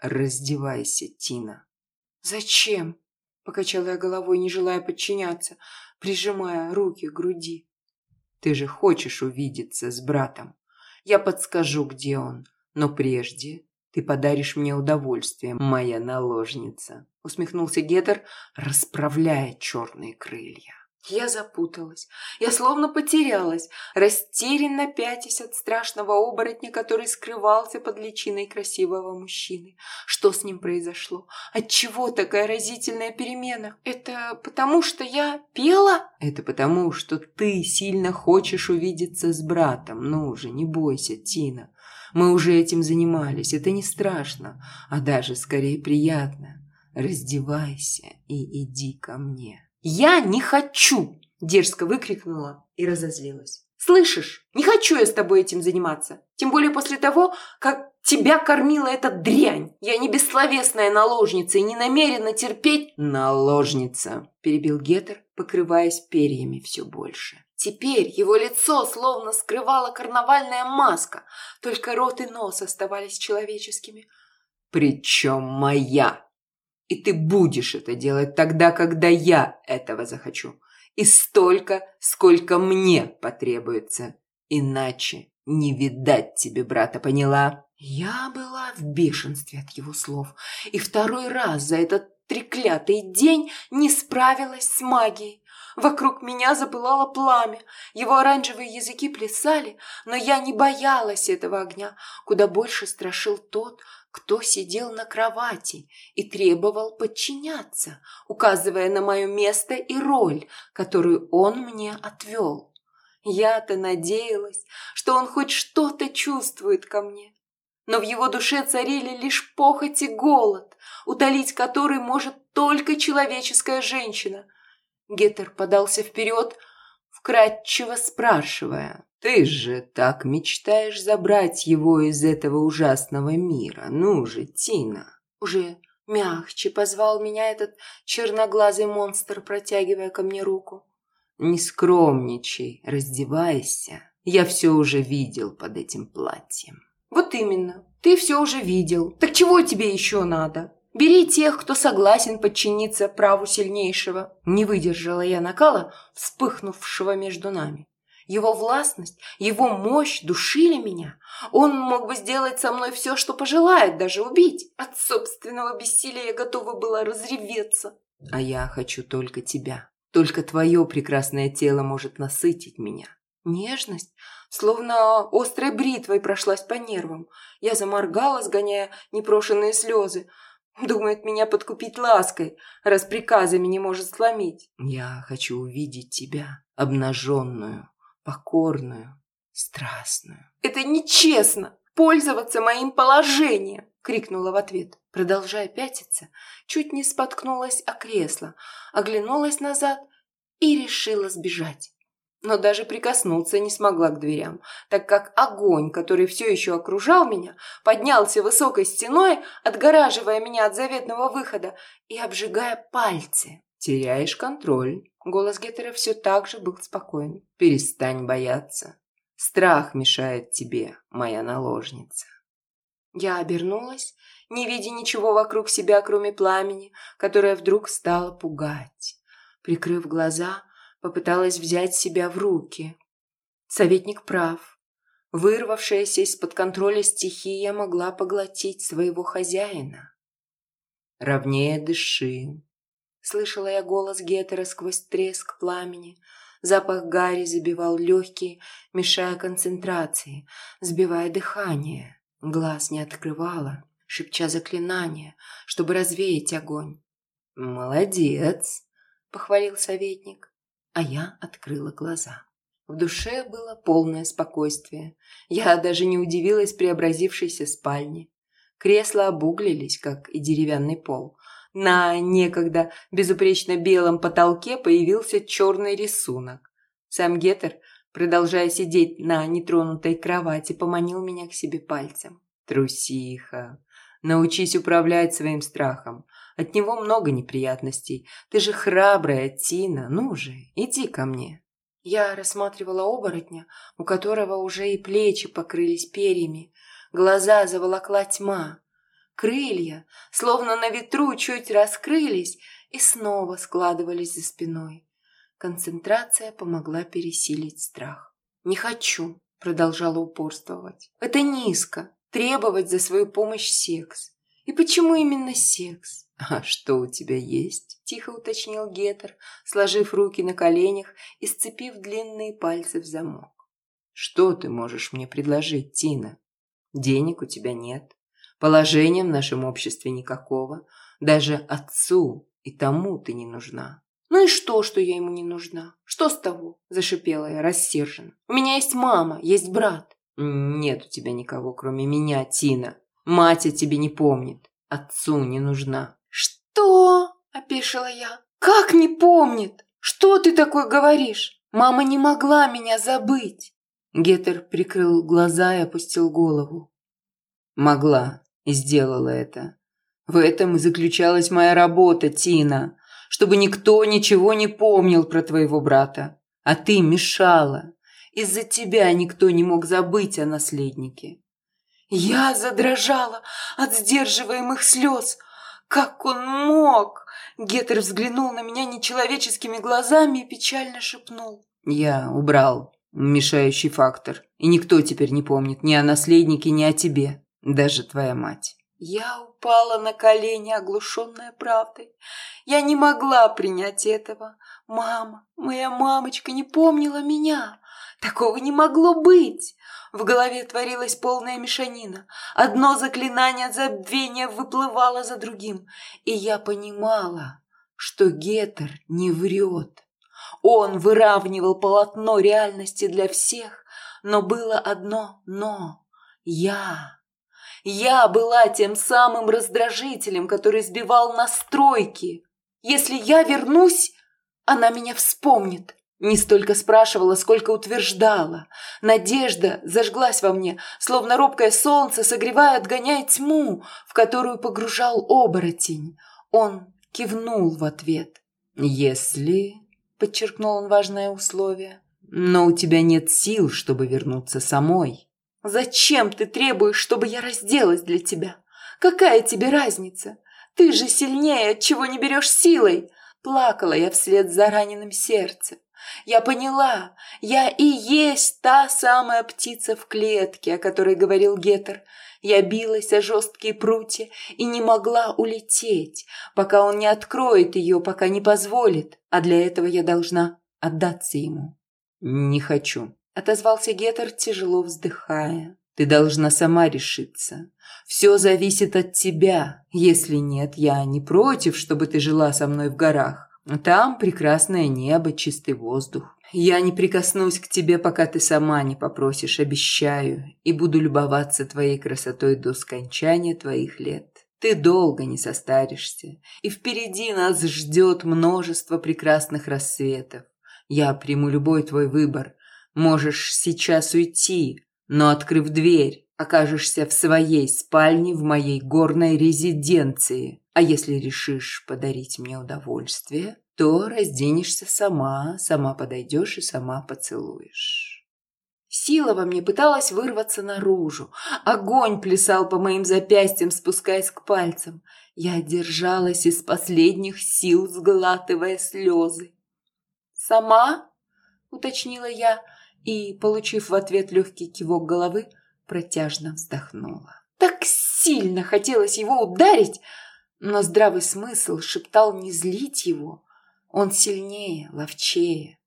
«Раздевайся, Тина». «Зачем?» – покачала я головой, не желая подчиняться, прижимая руки к груди. «Ты же хочешь увидеться с братом. Я подскажу, где он, но прежде ты подаришь мне удовольствие, моя наложница», усмехнулся Гетер, расправляя черные крылья. Я запуталась. Я словно потерялась, растерянно пятясь от страшного оборотня, который скрывался под личиной красивого мужчины. Что с ним произошло? Отчего такая разительная перемена? Это потому, что я пела? Это потому, что ты сильно хочешь увидеться с братом. Ну же, не бойся, Тина. Мы уже этим занимались. Это не страшно, а даже скорее приятно. Раздевайся и иди ко мне. «Я не хочу!» – дерзко выкрикнула и разозлилась. «Слышишь, не хочу я с тобой этим заниматься. Тем более после того, как тебя кормила эта дрянь. Я не бессловесная наложница и не намерена терпеть...» «Наложница!» – перебил Гетер, покрываясь перьями все больше. Теперь его лицо словно скрывала карнавальная маска, только рот и нос оставались человеческими. «Причем моя!» И ты будешь это делать тогда, когда я этого захочу. И столько, сколько мне потребуется. Иначе не видать тебе брата, поняла? Я была в бешенстве от его слов. И второй раз за этот треклятый день не справилась с магией. Вокруг меня запылало пламя, его оранжевые языки плясали, но я не боялась этого огня, куда больше страшил тот, кто сидел на кровати и требовал подчиняться, указывая на мое место и роль, которую он мне отвел. Я-то надеялась, что он хоть что-то чувствует ко мне. Но в его душе царили лишь похоть и голод, утолить который может только человеческая женщина. Гетер подался вперед, вкратчиво спрашивая. «Ты же так мечтаешь забрать его из этого ужасного мира. Ну же, Тина!» Уже мягче позвал меня этот черноглазый монстр, протягивая ко мне руку. «Не скромничай, раздевайся. Я все уже видел под этим платьем». «Вот именно. Ты все уже видел. Так чего тебе еще надо?» Бери тех, кто согласен подчиниться праву сильнейшего. Не выдержала я накала, вспыхнувшего между нами. Его властность, его мощь душили меня. Он мог бы сделать со мной все, что пожелает, даже убить. От собственного бессилия я готова была разреветься. А я хочу только тебя. Только твое прекрасное тело может насытить меня. Нежность, словно острой бритвой прошлась по нервам. Я заморгала, сгоняя непрошенные слезы. Думает меня подкупить лаской, раз приказами не может сломить. Я хочу увидеть тебя, обнаженную,
покорную, страстную.
«Это нечестно! Пользоваться моим положением!» — крикнула в ответ. Продолжая пятиться, чуть не споткнулась о кресло, оглянулась назад и решила сбежать. Но даже прикоснуться не смогла к дверям, так как огонь, который все еще окружал меня, поднялся высокой стеной, отгораживая меня от заветного выхода и обжигая пальцы.
«Теряешь контроль». Голос Геттера все так же был спокоен. «Перестань бояться. Страх мешает тебе, моя наложница».
Я обернулась, не видя ничего вокруг себя, кроме пламени, которое вдруг стало пугать. Прикрыв глаза, попыталась взять себя в руки. Советник прав. Вырвавшаяся из-под контроля стихия могла поглотить своего хозяина.
«Ровнее дыши», — слышала я голос Гетера сквозь треск пламени. Запах гари забивал легкие, мешая концентрации, сбивая дыхание. Глаз не открывала, шепча заклинание, чтобы развеять огонь. «Молодец!» — похвалил советник а я открыла глаза. В душе было полное спокойствие. Я даже не удивилась преобразившейся спальне. Кресла обуглились, как и деревянный пол. На некогда безупречно белом потолке появился черный рисунок. Сам Гетер, продолжая сидеть на нетронутой кровати, поманил меня к себе пальцем. «Трусиха! Научись управлять своим страхом. От него много неприятностей. Ты же храбрая, Тина. Ну же, иди ко мне».
Я рассматривала оборотня, у которого уже и плечи покрылись перьями. Глаза заволокла тьма. Крылья, словно на ветру, чуть раскрылись и снова складывались за спиной. Концентрация помогла пересилить страх. «Не хочу», — продолжала упорствовать. «Это низко, требовать за свою помощь секс. И почему именно секс? <laughs>
«А что у тебя есть?» – тихо уточнил Гетер, сложив руки на коленях и сцепив длинные пальцы в замок. «Что ты можешь мне предложить, Тина? Денег у тебя нет, положения в нашем обществе никакого, даже отцу и тому ты не нужна».
«Ну и что, что я ему не нужна? Что с того?» – зашипела я рассерженно. «У меня есть мама, есть брат».
«Нет у тебя никого, кроме меня, Тина. Мать о тебе не помнит, отцу не нужна».
«Что?» – опешила я. «Как не помнит? Что ты такое говоришь? Мама не могла меня забыть!»
Гетер прикрыл глаза и опустил голову. «Могла и сделала это. В этом и заключалась моя работа, Тина, чтобы никто ничего не помнил про твоего брата. А ты мешала. Из-за тебя никто не мог забыть о наследнике».
Я задрожала от сдерживаемых слез. Как он мог? Гетер взглянул на меня нечеловеческими глазами и печально шепнул.
Я убрал мешающий фактор, и никто теперь не помнит ни о наследнике, ни о тебе, даже твоя мать.
Я упала на колени, оглушенная правдой. Я не могла принять этого. Мама, моя мамочка не помнила меня. Такого не могло быть. В голове творилась полная мешанина. Одно заклинание от забвения выплывало за другим. И я понимала, что Гетер не врет. Он выравнивал полотно реальности для всех, но было одно «но». Я. Я была тем самым раздражителем, который сбивал настройки. Если я вернусь, она меня вспомнит. Не столько спрашивала, сколько утверждала. Надежда зажглась во мне, словно робкое солнце, согревая, отгоняя тьму, в которую погружал оборотень. Он кивнул в ответ.
«Если...» — подчеркнул он важное условие. «Но у тебя нет сил, чтобы вернуться самой».
«Зачем ты требуешь, чтобы я разделась для тебя? Какая тебе разница? Ты же сильнее, чего не берешь силой!» Плакала я вслед за раненым сердцем. Я поняла, я и есть та самая птица в клетке, о которой говорил Гетер. Я билась о жесткие прутья и не могла улететь, пока он не откроет ее, пока не позволит, а для этого я должна отдаться ему.
«Не хочу», — отозвался Гетер, тяжело вздыхая. «Ты должна сама решиться. Все зависит от тебя. Если нет, я не против, чтобы ты жила со мной в горах.
Там прекрасное небо, чистый воздух. Я не прикоснусь к тебе, пока ты сама не попросишь, обещаю, и буду любоваться твоей красотой до скончания твоих лет. Ты долго не состаришься, и впереди нас ждет множество прекрасных рассветов. Я приму любой твой выбор. Можешь сейчас уйти, но, открыв дверь, окажешься в своей спальне в моей горной резиденции. А если решишь подарить мне удовольствие, то разденешься сама, сама подойдешь и сама поцелуешь.
Сила во мне пыталась вырваться наружу. Огонь плясал по моим запястьям, спускаясь к пальцам. Я держалась из последних сил, сглатывая слезы. «Сама?» — уточнила я и, получив в ответ легкий кивок головы, протяжно вздохнула. Так сильно хотелось его ударить, но здравый смысл шептал не злить его. Он сильнее, ловчее.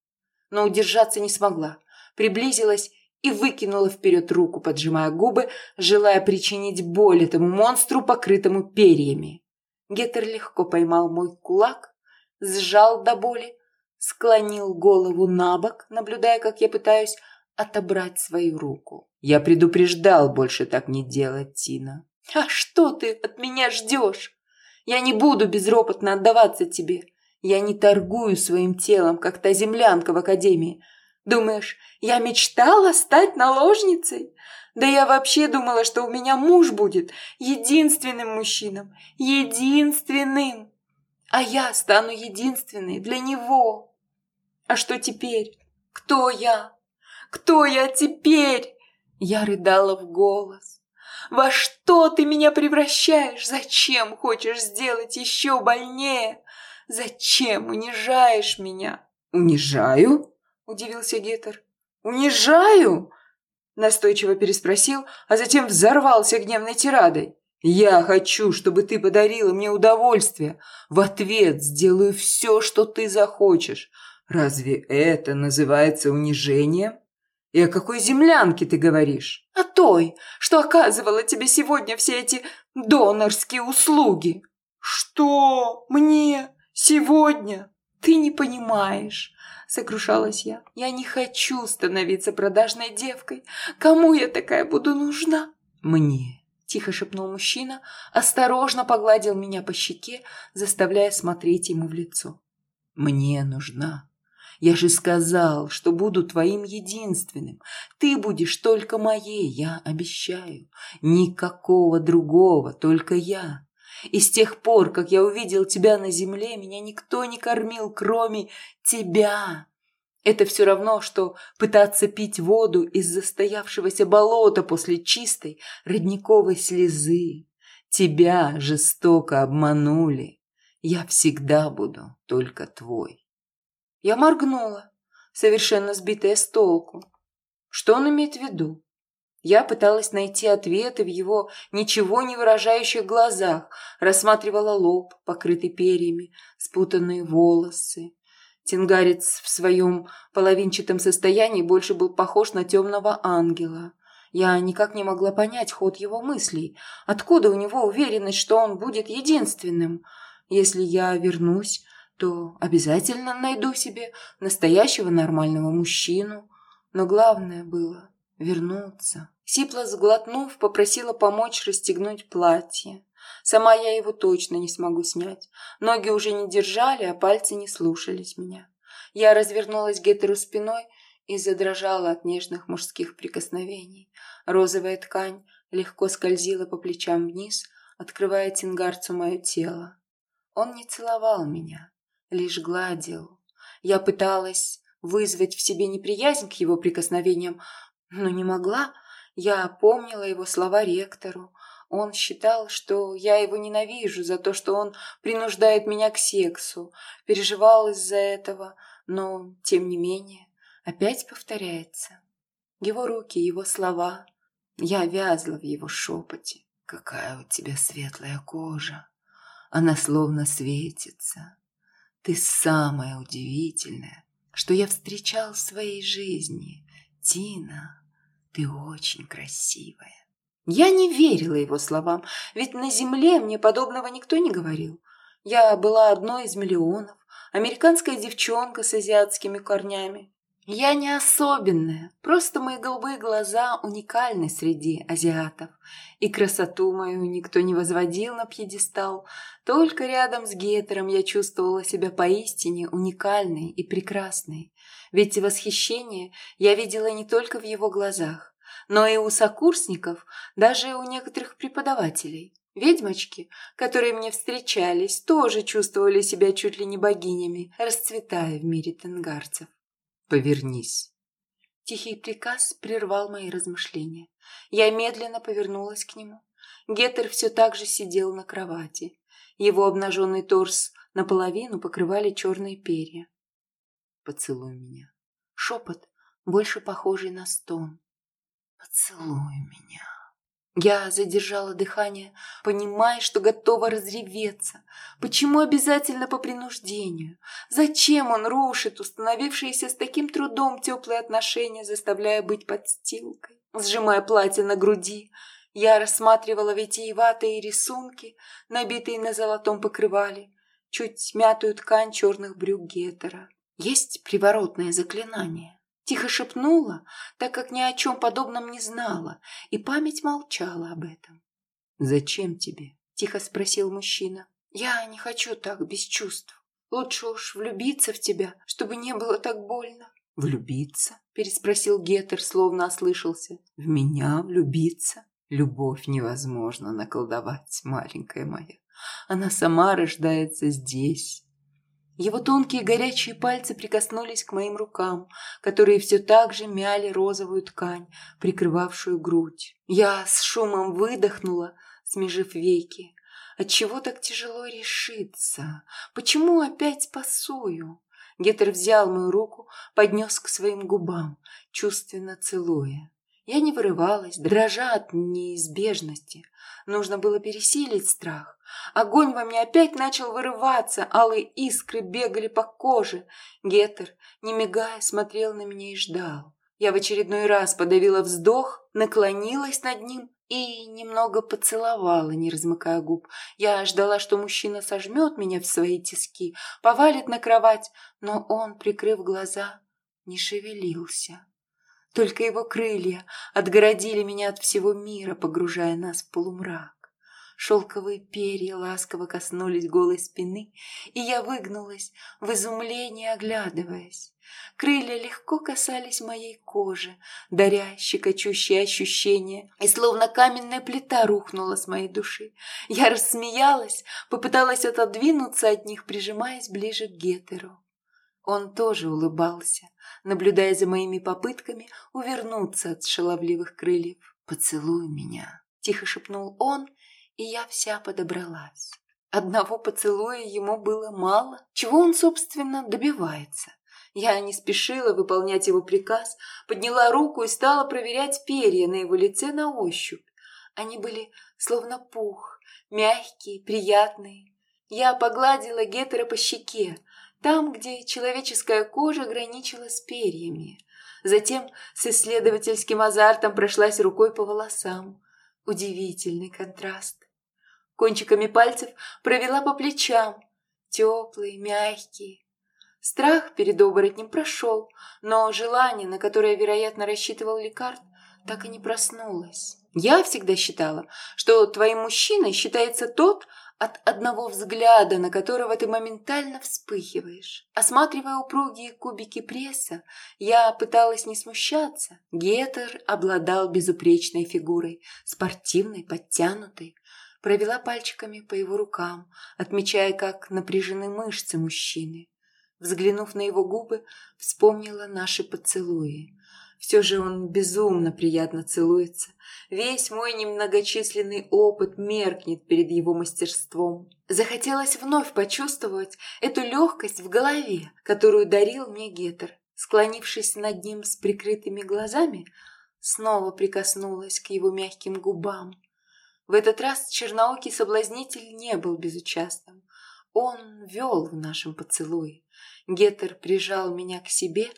Но удержаться не смогла. Приблизилась и выкинула вперед руку, поджимая губы, желая причинить боль этому монстру, покрытому перьями. Гетер легко поймал мой кулак, сжал до боли, склонил голову на бок, наблюдая, как я пытаюсь отобрать свою руку.
«Я предупреждал больше так не делать, Тина».
«А что ты от меня ждешь?» Я не буду безропотно отдаваться тебе. Я не торгую своим телом, как та землянка в академии. Думаешь, я мечтала стать наложницей? Да я вообще думала, что у меня муж будет единственным мужчином. Единственным. А я стану единственной для него. А что теперь? Кто я? Кто я теперь? Я рыдала в голос. Во что ты меня превращаешь? Зачем хочешь сделать еще больнее? Зачем унижаешь меня?
Унижаю?
Удивился Гетер. Унижаю? Настойчиво переспросил, а затем взорвался гневной тирадой.
«Я хочу, чтобы ты подарила мне удовольствие. В ответ сделаю все, что ты захочешь. Разве это называется унижением?» «И о какой землянке ты говоришь?»
«О той, что оказывала тебе сегодня все эти донорские услуги». «Что? Мне? Сегодня?» «Ты не понимаешь», — сокрушалась я. «Я не хочу становиться продажной девкой. Кому я такая буду нужна?»
«Мне», —
тихо шепнул мужчина, осторожно погладил меня по щеке, заставляя смотреть ему в лицо.
«Мне нужна я же сказал, что буду твоим единственным. Ты будешь только моей, я обещаю. Никакого другого, только я. И с тех пор, как я увидел тебя на земле, меня никто не кормил, кроме тебя. Это все равно, что пытаться пить воду из застоявшегося болота после чистой родниковой слезы. Тебя жестоко обманули. Я всегда буду только твой.
Я моргнула, совершенно сбитая с толку. Что он имеет в виду? Я пыталась найти ответы в его ничего не выражающих глазах, рассматривала лоб, покрытый перьями, спутанные волосы. Тингарец в своем половинчатом состоянии больше был похож на темного ангела. Я никак не могла понять ход его мыслей. Откуда у него уверенность, что он будет единственным? Если я вернусь, то обязательно найду себе настоящего нормального мужчину. Но главное было вернуться. Сипла, сглотнув, попросила помочь расстегнуть платье. Сама я его точно не смогу снять. Ноги уже не держали, а пальцы не слушались меня. Я развернулась Гетеру спиной и задрожала от нежных мужских прикосновений. Розовая ткань легко скользила по плечам вниз, открывая тингарцу мое тело. Он не целовал меня, лишь гладил. Я пыталась вызвать в себе неприязнь к его прикосновениям, но не могла. Я помнила его слова ректору. Он считал, что я его ненавижу за то, что он принуждает меня к сексу. Переживал из-за этого, но, тем не менее, опять повторяется. Его руки, его слова. Я вязла в его шепоте.
«Какая у тебя светлая кожа! Она словно светится!» Ты самое удивительное, что я встречал в своей жизни. Тина, ты очень красивая.
Я не верила его словам, ведь на земле мне подобного никто не говорил. Я была одной из миллионов,
американская девчонка с азиатскими корнями. Я не особенная, просто мои голубые глаза уникальны среди азиатов, и красоту мою никто не возводил на пьедестал, только рядом с Гетером я чувствовала себя поистине уникальной и прекрасной, ведь восхищение я видела не только в его глазах, но и у сокурсников, даже у некоторых преподавателей. Ведьмочки, которые мне встречались, тоже чувствовали себя чуть ли не богинями, расцветая в мире тенгарцев.
Повернись.
Тихий приказ прервал мои размышления. Я медленно повернулась к нему. Геттер все так же сидел на кровати. Его обнаженный торс наполовину покрывали черные перья.
«Поцелуй меня».
Шепот, больше похожий на стон.
«Поцелуй меня».
Я задержала дыхание, понимая, что готова разреветься. Почему обязательно по принуждению? Зачем он рушит установившиеся с таким трудом теплые отношения, заставляя быть подстилкой? Сжимая платье на груди, я рассматривала витиеватые рисунки, набитые на золотом покрывале, чуть мятую ткань черных брюк Гетера. Есть приворотное заклинание. Тихо шепнула, так как ни о чем подобном не знала, и память молчала об этом.
«Зачем тебе?»
– тихо спросил мужчина. «Я не хочу так, без чувств. Лучше уж влюбиться в тебя, чтобы не было так больно».
«Влюбиться?»
– переспросил Гетер, словно ослышался.
«В меня влюбиться? Любовь невозможно наколдовать, маленькая моя. Она сама рождается здесь,
его тонкие горячие пальцы прикоснулись к моим рукам, которые все так же мяли розовую ткань, прикрывавшую грудь. Я с шумом выдохнула, смежив веки. Отчего так тяжело решиться? Почему опять спасую? Гетер взял мою руку, поднес к своим губам, чувственно целуя. Я не вырывалась, дрожа от неизбежности. Нужно было пересилить страх. Огонь во мне опять начал вырываться, алые искры бегали по коже. Гетер, не мигая, смотрел на меня и ждал. Я в очередной раз подавила вздох, наклонилась над ним и немного поцеловала, не размыкая губ. Я ждала, что мужчина сожмет меня в свои тиски, повалит на кровать, но он, прикрыв глаза, не шевелился. Только его крылья отгородили меня от всего мира, погружая нас в полумрак. Шелковые перья ласково коснулись голой спины, и я выгнулась, в изумлении оглядываясь. Крылья легко касались моей кожи, даря щекочущие ощущения, и словно каменная плита рухнула с моей души. Я рассмеялась, попыталась отодвинуться от них, прижимаясь ближе к Гетеру. Он тоже улыбался, наблюдая за моими попытками увернуться от шаловливых крыльев. «Поцелуй меня», — тихо шепнул он, и я вся подобралась. Одного поцелуя ему было мало. Чего он, собственно, добивается? Я не спешила выполнять его приказ, подняла руку и стала проверять перья на его лице на ощупь. Они были словно пух, мягкие, приятные. Я погладила Гетера по щеке, там, где человеческая кожа граничила с перьями. Затем с исследовательским азартом прошлась рукой по волосам. Удивительный контраст. Кончиками пальцев провела по плечам. Теплые, мягкие. Страх перед оборотнем прошел, но желание, на которое, вероятно, рассчитывал лекард, так и не проснулось. Я всегда считала, что твоим мужчиной считается тот, от одного взгляда на которого ты моментально вспыхиваешь. Осматривая упругие кубики пресса, я пыталась не смущаться. Гетер обладал безупречной фигурой, спортивной, подтянутой. Провела пальчиками по его рукам, отмечая, как напряжены мышцы мужчины. Взглянув на его губы, вспомнила наши поцелуи. Все же он безумно приятно целуется. Весь мой немногочисленный опыт меркнет перед его мастерством. Захотелось вновь почувствовать эту легкость в голове, которую дарил мне Гетер. Склонившись над ним с прикрытыми глазами, снова прикоснулась к его мягким губам. В этот раз черноокий соблазнитель не был безучастным. Он вел в нашем поцелуе. Гетер прижал меня к себе,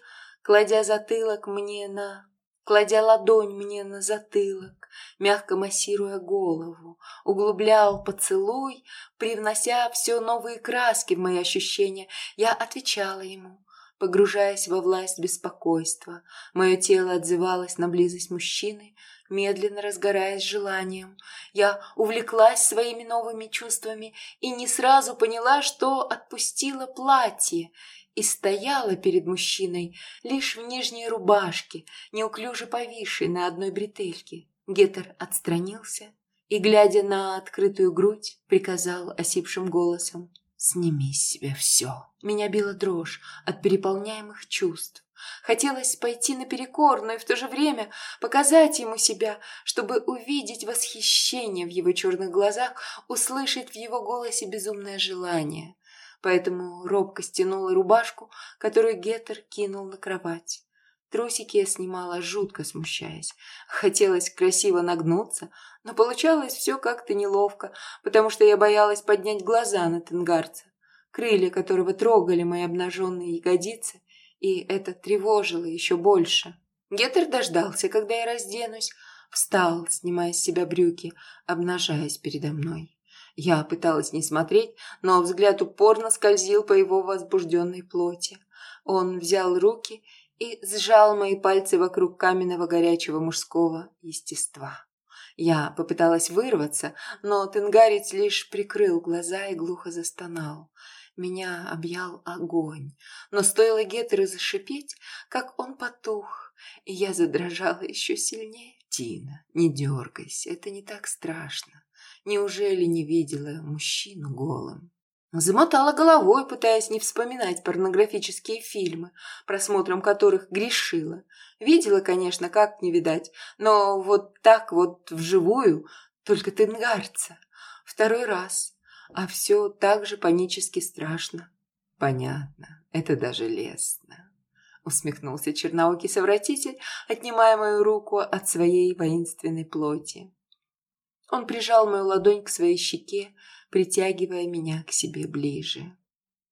кладя затылок мне на кладя ладонь мне на затылок, мягко массируя голову, углублял поцелуй, привнося все новые краски в мои ощущения, я отвечала ему, погружаясь во власть беспокойства. Мое тело отзывалось на близость мужчины, медленно разгораясь желанием. Я увлеклась своими новыми чувствами и не сразу поняла, что отпустила платье и стояла перед мужчиной лишь в нижней рубашке, неуклюже повисшей на одной бретельке. Гетер отстранился и, глядя на открытую грудь, приказал осипшим голосом «Сними с себя все». Меня била дрожь от переполняемых чувств. Хотелось пойти наперекор, но и в то же время показать ему себя, чтобы увидеть восхищение в его черных глазах, услышать в его голосе безумное желание. Поэтому робко стянула рубашку, которую Геттер кинул на кровать. Трусики я снимала, жутко смущаясь. Хотелось красиво нагнуться, но получалось все как-то неловко, потому что я боялась поднять глаза на тенгарца, крылья которого трогали мои обнаженные ягодицы, и это тревожило еще больше. Геттер дождался, когда я разденусь, встал, снимая с себя брюки, обнажаясь передо мной. Я пыталась не смотреть, но взгляд упорно скользил по его возбужденной плоти. Он взял руки и сжал мои пальцы вокруг каменного горячего мужского естества. Я попыталась вырваться, но Тенгарец лишь прикрыл глаза и глухо застонал. Меня объял огонь, но стоило Гетеру зашипеть, как он потух, и я задрожала еще сильнее. «Тина, не дергайся, это не так страшно. Неужели не видела мужчину голым?» Замотала головой, пытаясь не вспоминать порнографические фильмы, просмотром которых грешила. Видела, конечно, как не видать, но вот так вот вживую только тенгарца. Второй раз, а все так же панически страшно. Понятно, это даже лестно. Усмехнулся черноокий совратитель, отнимая мою руку от своей воинственной плоти. Он прижал мою ладонь к своей щеке, притягивая меня к себе ближе.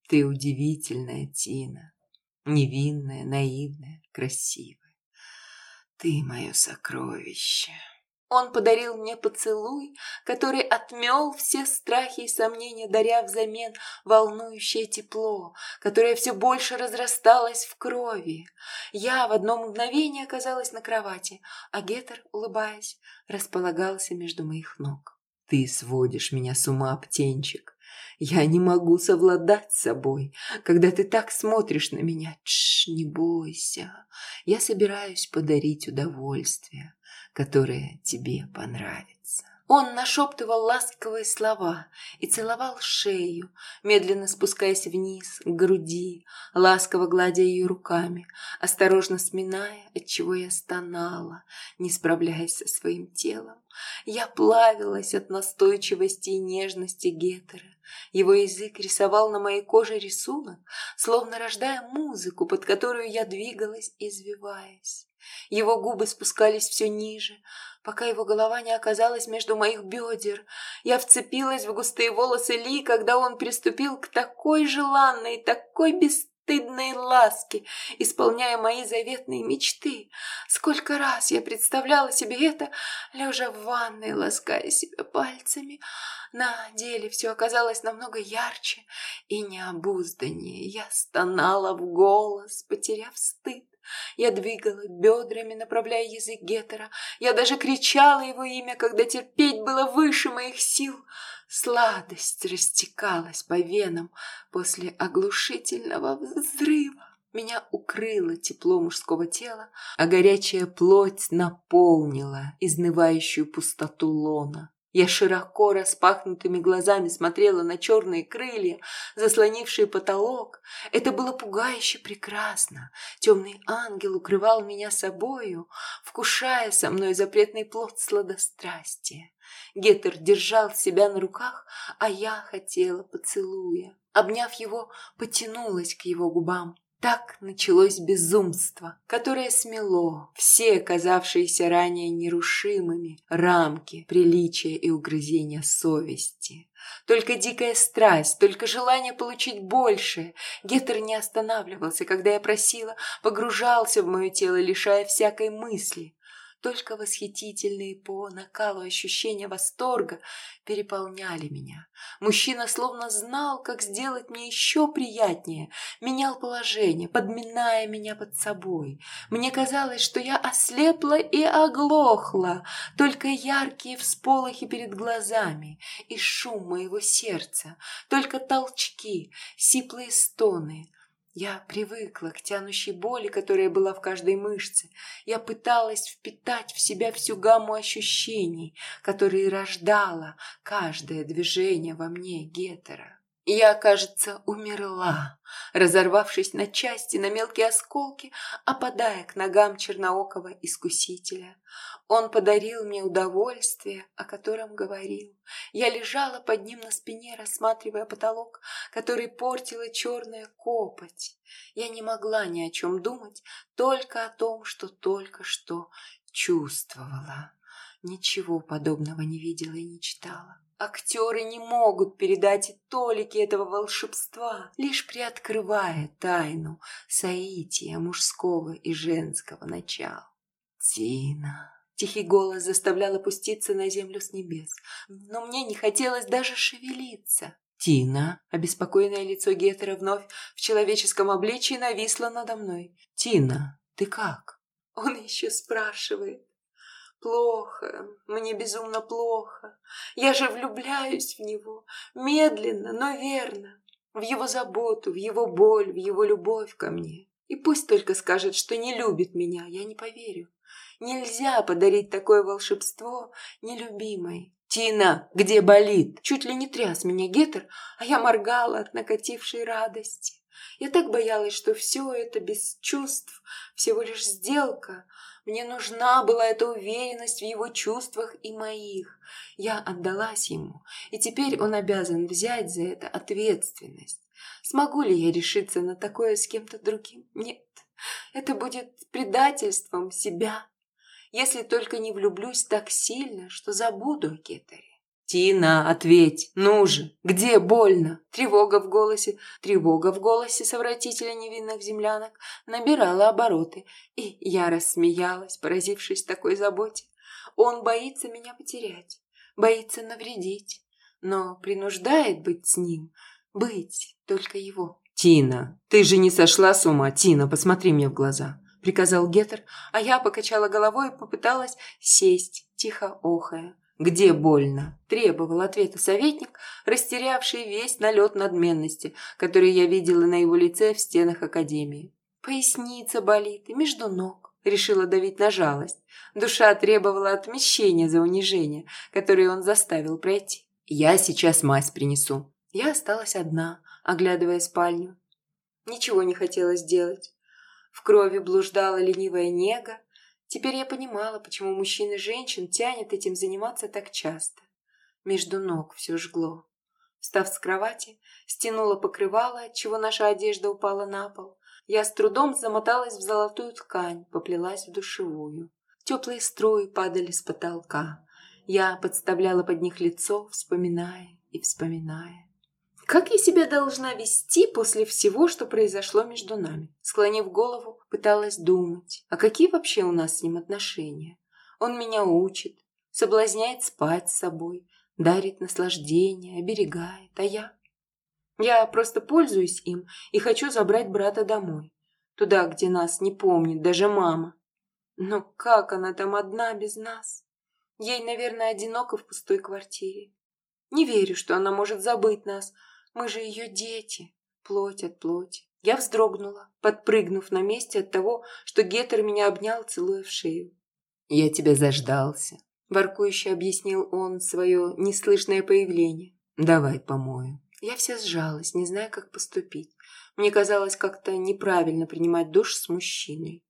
Ты удивительная, Тина. Невинная, наивная, красивая. Ты мое сокровище. Он подарил мне поцелуй, который отмел все страхи и сомнения, даря взамен волнующее тепло, которое все больше разрасталось в крови. Я в одно мгновение оказалась на кровати, а Гетер, улыбаясь, располагался между моих ног. Ты сводишь меня с ума, птенчик. Я не могу совладать с собой, когда ты так смотришь на меня. Тш, не бойся. Я собираюсь подарить удовольствие, которое тебе понравится. Он нашептывал ласковые слова и целовал шею, медленно спускаясь вниз, к груди, ласково гладя ее руками, осторожно сминая, отчего я стонала, не справляясь со своим телом. Я плавилась от настойчивости и нежности Гетера. Его язык рисовал на моей коже рисунок, словно рождая музыку, под которую я двигалась, извиваясь. Его губы спускались все ниже, пока его голова не оказалась между моих бедер. Я вцепилась в густые волосы Ли, когда он приступил к такой желанной, такой бесстыдной ласке, исполняя мои заветные мечты. Сколько раз я представляла себе это, лежа в ванной, лаская себя пальцами. На деле все оказалось намного ярче и необузданнее. Я стонала в голос, потеряв стыд. Я двигала бедрами, направляя язык Гетера. Я даже кричала его имя, когда терпеть было выше моих сил. Сладость растекалась по венам после оглушительного взрыва. Меня укрыло тепло мужского тела, а горячая плоть наполнила изнывающую пустоту лона. Я широко распахнутыми глазами смотрела на черные крылья, заслонившие потолок. Это было пугающе прекрасно. Темный ангел укрывал меня собою, вкушая со мной запретный плод сладострастия. Гетер держал себя на руках, а я хотела поцелуя. Обняв его, потянулась к его губам. Так началось безумство, которое смело все казавшиеся ранее нерушимыми рамки приличия и угрызения совести. Только дикая страсть, только желание получить больше. Гетер не останавливался, когда я просила, погружался в мое тело, лишая всякой мысли. Только восхитительные по накалу ощущения восторга переполняли меня. Мужчина словно знал, как сделать мне еще приятнее, менял положение, подминая меня под собой. Мне казалось, что я ослепла и оглохла, только яркие всполохи перед глазами и шум моего сердца, только толчки, сиплые стоны — я привыкла к тянущей боли, которая была в каждой мышце. Я пыталась впитать в себя всю гамму ощущений, которые рождало каждое движение во мне гетера. Я, кажется, умерла, разорвавшись на части, на мелкие осколки, опадая к ногам черноокого искусителя. Он подарил мне удовольствие, о котором говорил. Я лежала под ним на спине, рассматривая потолок, который портила черная копоть. Я не могла ни о чем думать, только о том, что только что чувствовала. Ничего подобного не видела и не читала. Актеры не могут передать толики этого волшебства, лишь приоткрывая тайну соития мужского и женского начала. Тина. Тихий голос заставлял опуститься на землю с небес, но мне не хотелось даже шевелиться. «Тина!» Обеспокоенное лицо Гетера вновь в человеческом обличии нависло надо мной. «Тина, ты как?» Он еще спрашивает. Плохо, мне безумно плохо. Я же влюбляюсь в него, медленно, но верно, в его заботу, в его боль, в его любовь ко мне. И пусть только скажет, что не любит меня, я не поверю. Нельзя подарить такое волшебство нелюбимой. «Тина, где болит?» Чуть ли не тряс меня Гетер, а я моргала от накатившей радости. Я так боялась, что все это без чувств, всего лишь сделка, мне нужна была эта уверенность в его чувствах и моих. Я отдалась ему, и теперь он обязан взять за это ответственность. Смогу ли я решиться на такое с кем-то другим? Нет. Это будет предательством себя, если только не влюблюсь так сильно, что забуду о Кетаре. «Тина, ответь! Ну же! Где больно?» Тревога в голосе, тревога в голосе совратителя невинных землянок набирала обороты, и я рассмеялась, поразившись такой заботе. Он боится меня потерять, боится навредить, но принуждает быть с ним, быть только его. «Тина, ты же не сошла с ума! Тина, посмотри мне в глаза!» — приказал Гетер, а я покачала головой и попыталась сесть, тихо охая. «Где больно?» – требовал ответа советник, растерявший весь налет надменности, который я видела на его лице в стенах академии. «Поясница болит и между ног», – решила давить на жалость. Душа требовала отмещения за унижение, которое он заставил пройти. «Я сейчас мазь принесу». Я осталась одна, оглядывая спальню. Ничего не хотела сделать. В крови блуждала ленивая нега, Теперь я понимала, почему мужчин и женщин тянет этим заниматься так часто. Между ног все жгло. Встав с кровати, стянула покрывало, отчего наша одежда упала на пол. Я с трудом замоталась в золотую ткань, поплелась в душевую. Теплые струи падали с потолка. Я подставляла под них лицо, вспоминая и вспоминая. Как я себя должна вести после всего, что произошло между нами? Склонив голову, пыталась думать, а какие вообще у нас с ним отношения? Он меня учит, соблазняет спать с собой, дарит наслаждение, оберегает, а я? Я просто пользуюсь им и хочу забрать брата домой, туда, где нас не помнит даже мама. Но как она там одна без нас? Ей, наверное, одиноко в пустой квартире. Не верю, что она может забыть нас, мы же ее дети, плоть от плоти. Я вздрогнула, подпрыгнув на месте от того, что Гетер меня обнял, целуя в шею. «Я тебя заждался», – воркующе объяснил он свое неслышное появление. «Давай помою». Я вся сжалась, не зная, как поступить. Мне казалось как-то неправильно принимать душ с мужчиной.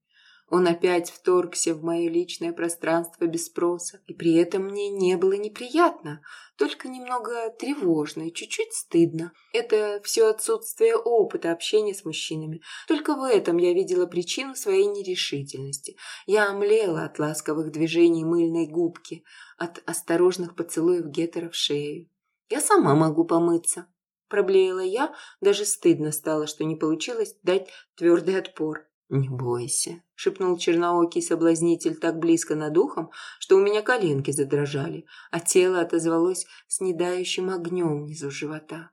Он опять вторгся в мое личное пространство без спроса, и при этом мне не было неприятно, только немного тревожно и чуть-чуть стыдно. Это все отсутствие опыта общения с мужчинами. Только в этом я видела причину своей нерешительности. Я омлела от ласковых движений мыльной губки, от осторожных поцелуев Геттера в шею. «Я сама могу помыться», – проблеяла я, даже стыдно стало, что не получилось дать твердый отпор. «Не бойся», — шепнул черноокий соблазнитель так близко над ухом, что у меня коленки задрожали, а тело отозвалось с недающим огнем внизу живота.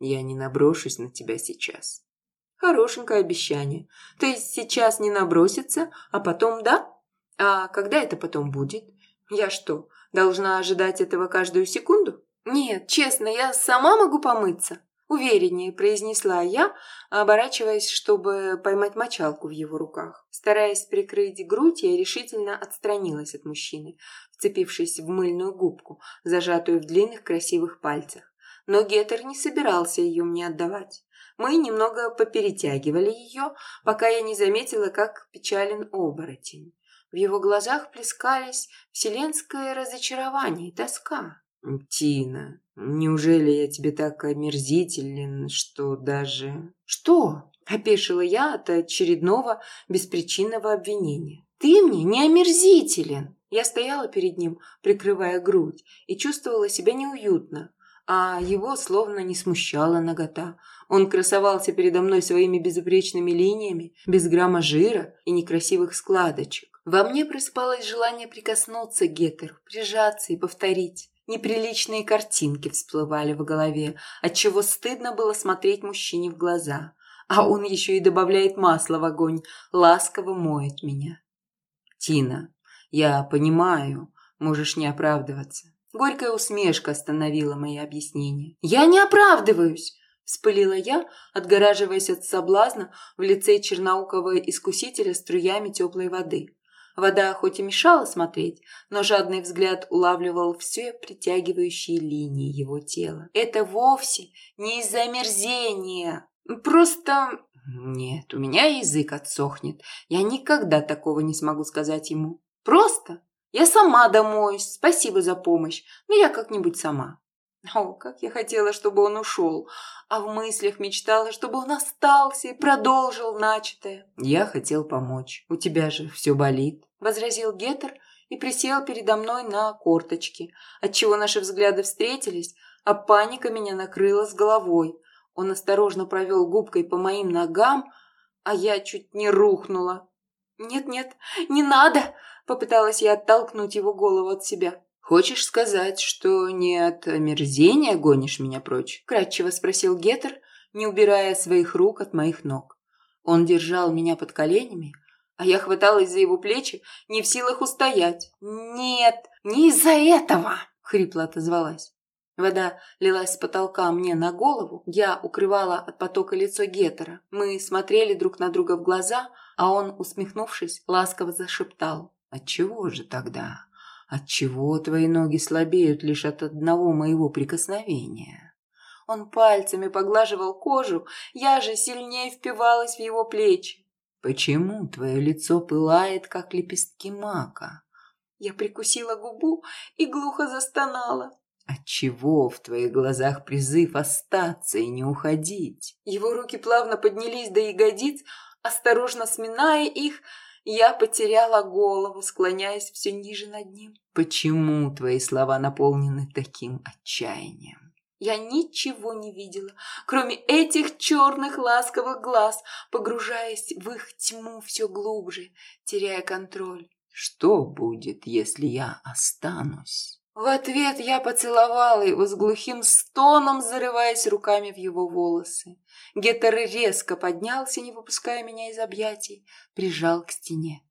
«Я не наброшусь на тебя сейчас». «Хорошенькое обещание. То есть сейчас не набросится, а потом да? А когда это потом будет? Я что, должна ожидать этого каждую секунду? Нет, честно, я сама могу помыться» увереннее произнесла я, оборачиваясь, чтобы поймать мочалку в его руках. Стараясь прикрыть грудь, я решительно отстранилась от мужчины, вцепившись в мыльную губку, зажатую в длинных красивых пальцах. Но Гетер не собирался ее мне отдавать. Мы немного поперетягивали ее, пока я не заметила, как печален оборотень. В его глазах плескались вселенское разочарование и тоска. «Тина, неужели я тебе так омерзителен, что даже...» «Что?» – опешила я от очередного беспричинного обвинения. «Ты мне не омерзителен!» Я стояла перед ним, прикрывая грудь, и чувствовала себя неуютно, а его словно не смущала нагота. Он красовался передо мной своими безупречными линиями, без грамма жира и некрасивых складочек. Во мне просыпалось желание прикоснуться к Гетеру, прижаться и повторить. Неприличные картинки всплывали в голове, отчего стыдно было смотреть мужчине в глаза. А он еще и добавляет масло в огонь, ласково моет меня. «Тина, я понимаю, можешь не оправдываться». Горькая усмешка остановила мои объяснения. «Я не оправдываюсь!» – вспылила я, отгораживаясь от соблазна в лице черноукого искусителя струями теплой воды. Вода хоть и мешала смотреть, но жадный взгляд улавливал все притягивающие линии его тела. Это вовсе не из-за мерзения. Просто... Нет, у меня язык отсохнет. Я никогда такого не смогу сказать ему. Просто я сама домоюсь. Спасибо за помощь. Но я как-нибудь сама. О, как я хотела, чтобы он ушел, а в мыслях мечтала, чтобы он остался и продолжил начатое. Я хотел помочь. У тебя же все болит, возразил Гетер и присел передо мной на корточки, отчего наши взгляды встретились, а паника меня накрыла с головой. Он осторожно провел губкой по моим ногам, а я чуть не рухнула. «Нет-нет, не надо!» – попыталась я оттолкнуть его голову от себя. «Хочешь сказать, что не от омерзения гонишь меня прочь?» – кратчево спросил Гетер, не убирая своих рук от моих ног. Он держал меня под коленями, а я хваталась за его плечи, не в силах устоять. «Нет, не из-за этого!» – хрипло отозвалась. Вода лилась с потолка мне на голову, я укрывала от потока лицо Гетера. Мы смотрели друг на друга в глаза, а он, усмехнувшись, ласково зашептал. «Отчего же тогда?» Отчего твои ноги слабеют лишь от одного моего прикосновения? Он пальцами поглаживал кожу, я же сильнее впивалась в его плечи. Почему твое лицо пылает, как лепестки мака? Я прикусила губу и глухо застонала. Отчего в твоих глазах призыв остаться и не уходить? Его руки плавно поднялись до ягодиц, осторожно сминая их, я потеряла голову, склоняясь все ниже над ним. Почему твои слова наполнены таким отчаянием? Я ничего не видела, кроме этих черных ласковых глаз, погружаясь в их тьму все глубже, теряя контроль. Что будет, если я останусь? В ответ я поцеловала его с глухим стоном, зарываясь руками в его волосы. Гетер резко поднялся, не выпуская меня из объятий, прижал к стене.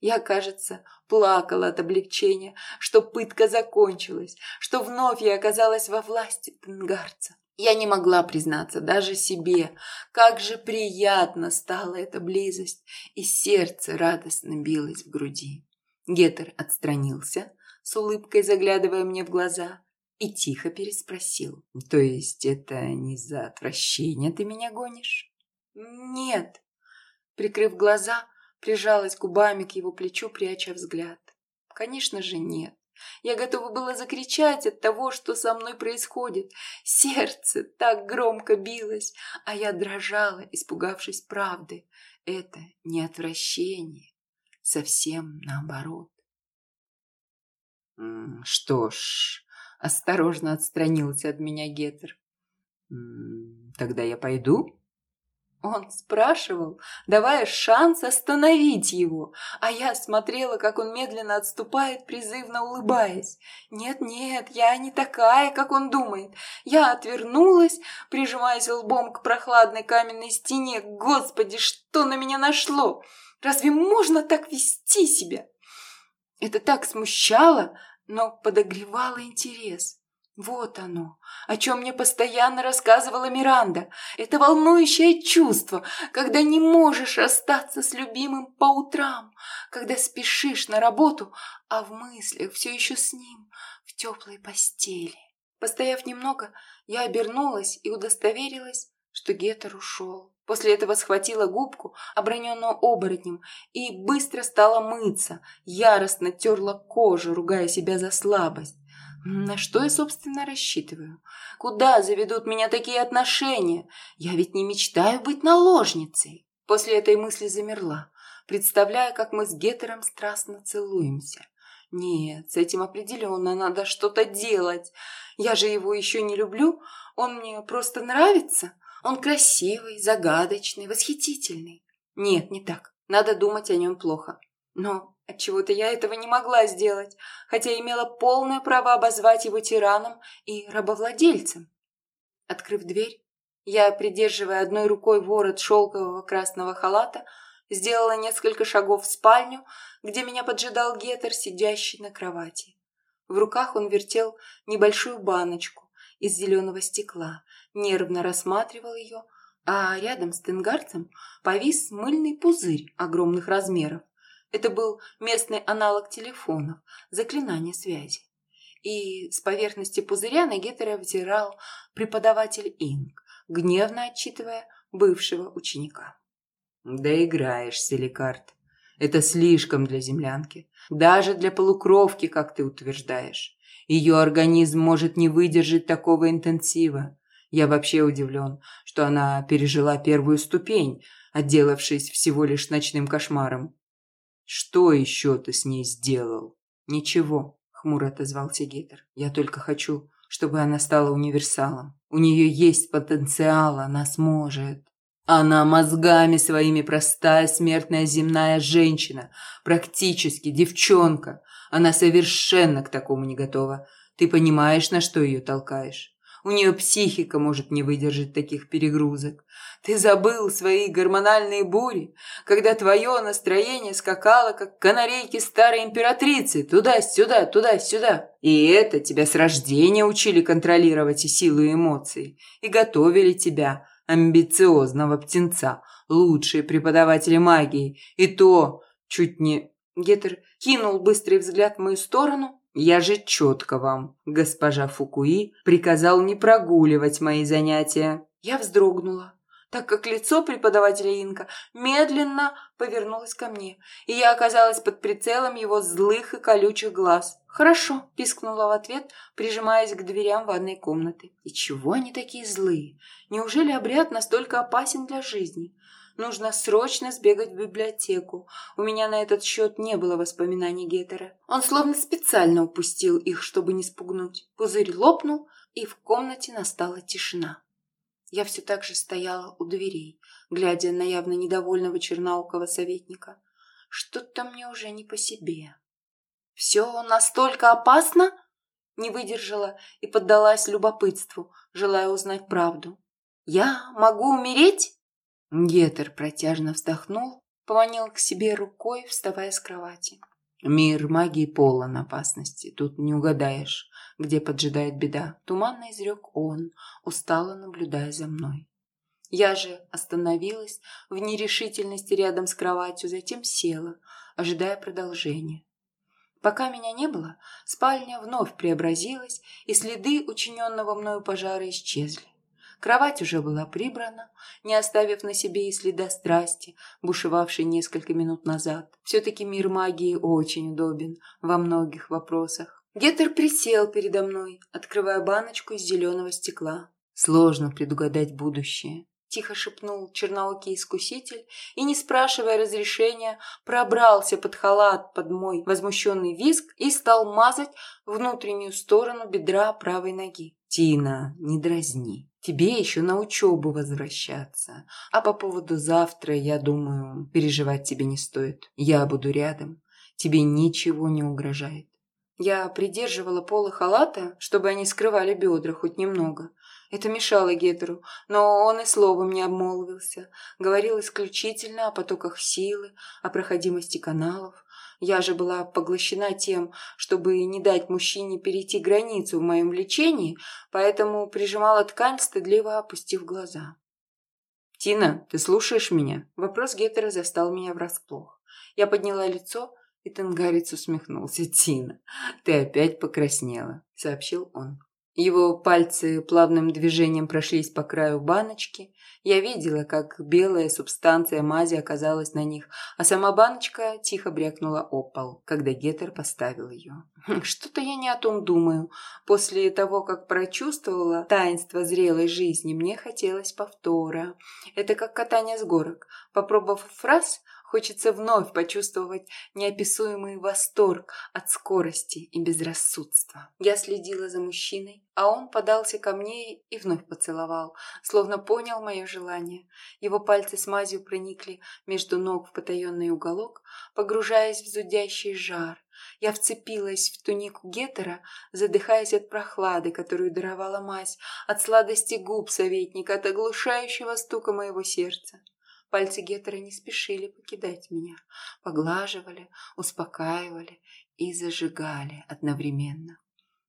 Я, кажется, плакала от облегчения, что пытка закончилась, что вновь я оказалась во власти тенгарца. Я не могла признаться даже себе, как же приятно стала эта близость, и сердце радостно билось в груди. Гетер отстранился, с улыбкой заглядывая мне в глаза, и тихо переспросил. «То есть это не за отвращение ты меня гонишь?» «Нет». Прикрыв глаза, Прижалась губами к его плечу, пряча взгляд. Конечно же, нет. Я готова была закричать от того, что со мной происходит. Сердце так громко билось, а я дрожала, испугавшись правды. Это не отвращение, совсем наоборот.
«Что ж...» — осторожно отстранился от меня Гетер. «Тогда я пойду?»
Он спрашивал, давая шанс остановить его, а я смотрела, как он медленно отступает, призывно улыбаясь. «Нет-нет, я не такая, как он думает». Я отвернулась, прижимаясь лбом к прохладной каменной стене. «Господи, что на меня нашло? Разве можно так вести себя?» Это так смущало, но подогревало интерес. Вот оно, о чем мне постоянно рассказывала Миранда. Это волнующее чувство, когда не можешь расстаться с любимым по утрам, когда спешишь на работу, а в мыслях все еще с ним, в теплой постели. Постояв немного, я обернулась и удостоверилась, что Гетер ушел. После этого схватила губку, оброненную оборотнем, и быстро стала мыться, яростно терла кожу, ругая себя за слабость. На что я, собственно, рассчитываю? Куда заведут меня такие отношения? Я ведь не мечтаю быть наложницей. После этой мысли замерла, представляя, как мы с Гетером страстно целуемся. Нет, с этим определенно надо что-то делать. Я же его еще не люблю, он мне просто нравится. Он красивый, загадочный, восхитительный. Нет, не так. Надо думать о нем плохо. Но Отчего-то я этого не могла сделать, хотя имела полное право обозвать его тираном и рабовладельцем. Открыв дверь, я, придерживая одной рукой ворот шелкового красного халата, сделала несколько шагов в спальню, где меня поджидал Гетер, сидящий на кровати. В руках он вертел небольшую баночку из зеленого стекла, нервно рассматривал ее, а рядом с тенгарцем повис мыльный пузырь огромных размеров. Это был местный аналог телефонов, заклинание связи. И с поверхности пузыря на Геттера взирал преподаватель Инг, гневно отчитывая бывшего ученика.
«Доиграешься, Лекард. Это слишком для землянки. Даже для полукровки, как ты утверждаешь. Ее организм может не выдержать такого интенсива. Я вообще удивлен, что она пережила первую ступень, отделавшись всего лишь ночным кошмаром. Что еще ты с ней сделал?
Ничего, хмуро отозвался Гейтер. Я только хочу, чтобы она стала универсалом. У нее есть потенциал, она сможет. Она мозгами своими простая смертная земная женщина, практически девчонка. Она совершенно к такому не готова. Ты понимаешь, на что ее толкаешь? У нее психика может не выдержать таких перегрузок. Ты забыл свои гормональные бури, когда твое настроение скакало, как канарейки старой императрицы, туда-сюда, туда-сюда. И это тебя с рождения учили контролировать и силу эмоций, и готовили тебя, амбициозного птенца, лучшие преподаватели магии, и то чуть не... Гетер кинул быстрый взгляд в мою сторону, я же четко вам, госпожа Фукуи, приказал не прогуливать мои занятия. Я вздрогнула, так как лицо преподавателя Инка медленно повернулось ко мне, и я оказалась под прицелом его злых и колючих глаз. «Хорошо», – пискнула в ответ, прижимаясь к дверям ванной комнаты. «И чего они такие злые? Неужели обряд настолько опасен для жизни? Нужно срочно сбегать в библиотеку. У меня на этот счет не было воспоминаний Гетера. Он словно специально упустил их, чтобы не спугнуть. Пузырь лопнул, и в комнате настала тишина. Я все так же стояла у дверей, глядя на явно недовольного черноокого советника. Что-то мне уже не по себе. «Все настолько опасно?» Не выдержала и поддалась любопытству, желая узнать правду. «Я могу умереть?»
Гетер протяжно вздохнул, поманил к себе рукой, вставая с кровати. Мир магии полон опасности, тут не угадаешь, где поджидает беда. Туманно изрек он, устало наблюдая за мной.
Я же остановилась в нерешительности рядом с кроватью, затем села, ожидая продолжения. Пока меня не было, спальня вновь преобразилась, и следы учиненного мною пожара исчезли. Кровать уже была прибрана, не оставив на себе и следа страсти, бушевавшей несколько минут назад. Все-таки мир магии очень удобен во многих вопросах. Геттер присел передо мной, открывая баночку из зеленого стекла. Сложно предугадать будущее тихо шепнул черноокий искуситель и, не спрашивая разрешения, пробрался под халат под мой возмущенный визг и стал мазать внутреннюю сторону бедра правой ноги. «Тина, не дразни. Тебе еще на учебу возвращаться. А по поводу завтра, я думаю, переживать тебе не стоит. Я буду рядом. Тебе ничего не угрожает». Я придерживала полы халата, чтобы они скрывали бедра хоть немного, это мешало Гетеру, но он и словом не обмолвился. Говорил исключительно о потоках силы, о проходимости каналов. Я же была поглощена тем, чтобы не дать мужчине перейти границу в моем влечении, поэтому прижимала ткань, стыдливо опустив глаза. «Тина, ты слушаешь меня?» Вопрос Гетера застал меня врасплох. Я подняла лицо, и Тенгарец усмехнулся. «Тина, ты опять покраснела», — сообщил он. Его пальцы плавным движением прошлись по краю баночки. Я видела, как белая субстанция мази оказалась на них, а сама баночка тихо брякнула о пол, когда Гетер поставил ее. Хм, что-то я не о том думаю. После того, как прочувствовала таинство зрелой жизни, мне хотелось повтора. Это как катание с горок. Попробовав фраз, Хочется вновь почувствовать неописуемый восторг от скорости и безрассудства. Я следила за мужчиной, а он подался ко мне и вновь поцеловал, словно понял мое желание. Его пальцы с мазью проникли между ног в потаенный уголок, погружаясь в зудящий жар. Я вцепилась в тунику Гетера, задыхаясь от прохлады, которую даровала мазь, от сладости губ советника, от оглушающего стука моего сердца. Пальцы Гетера не спешили покидать меня, поглаживали, успокаивали и зажигали одновременно.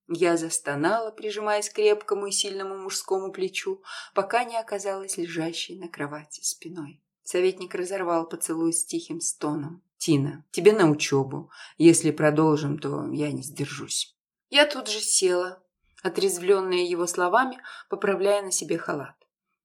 Я застонала, прижимаясь к крепкому и сильному мужскому плечу, пока не оказалась лежащей на кровати спиной. Советник разорвал поцелуй с тихим стоном. «Тина, тебе на учебу. Если продолжим, то я не сдержусь». Я тут же села, отрезвленная его словами, поправляя на себе халат.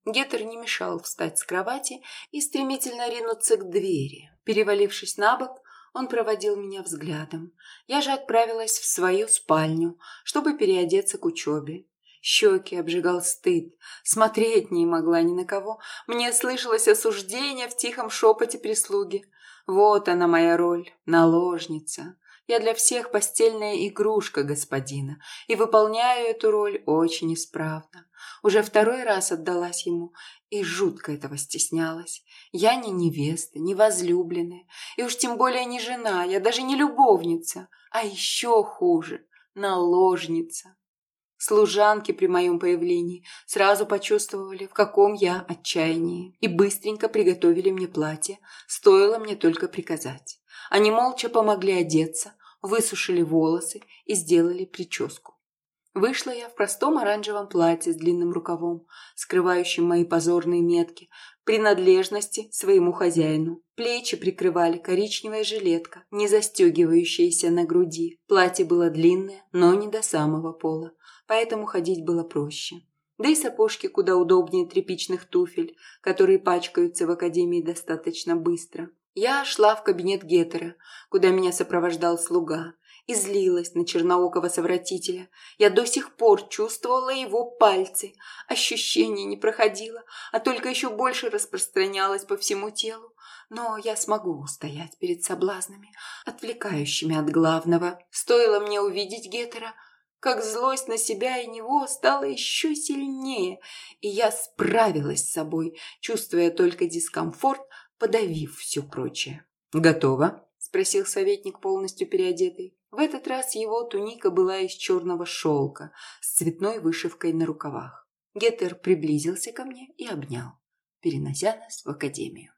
Гетер не мешал встать с кровати и стремительно ринуться к двери. Перевалившись на бок, он проводил меня взглядом. Я же отправилась в свою спальню, чтобы переодеться к учебе. Щеки обжигал стыд. Смотреть не могла ни на кого. Мне слышалось осуждение в тихом шепоте прислуги. Вот она моя роль, наложница. Я для всех постельная игрушка господина и выполняю эту роль очень исправно. Уже второй раз отдалась ему и жутко этого стеснялась. Я не невеста, не возлюбленная, и уж тем более не жена, я даже не любовница, а еще хуже – наложница. Служанки при моем появлении сразу почувствовали, в каком я отчаянии, и быстренько приготовили мне платье, стоило мне только приказать. Они молча помогли одеться, высушили волосы и сделали прическу. Вышла я в простом оранжевом платье с длинным рукавом, скрывающим мои позорные метки, принадлежности своему хозяину. Плечи прикрывали коричневая жилетка, не застегивающаяся на груди. Платье было длинное, но не до самого пола, поэтому ходить было проще. Да и сапожки куда удобнее тряпичных туфель, которые пачкаются в академии достаточно быстро. Я шла в кабинет Геттера, куда меня сопровождал слуга, и злилась на черноокого совратителя. Я до сих пор чувствовала его пальцы. Ощущение не проходило, а только еще больше распространялось по всему телу. Но я смогу устоять перед соблазнами, отвлекающими от главного. Стоило мне увидеть Геттера, как злость на себя и него стала еще сильнее, и я справилась с собой, чувствуя только дискомфорт, подавив все прочее. «Готово?» – спросил советник, полностью переодетый. В этот раз его туника была из черного шелка с цветной вышивкой на рукавах. Геттер приблизился ко мне и обнял, перенося нас в академию.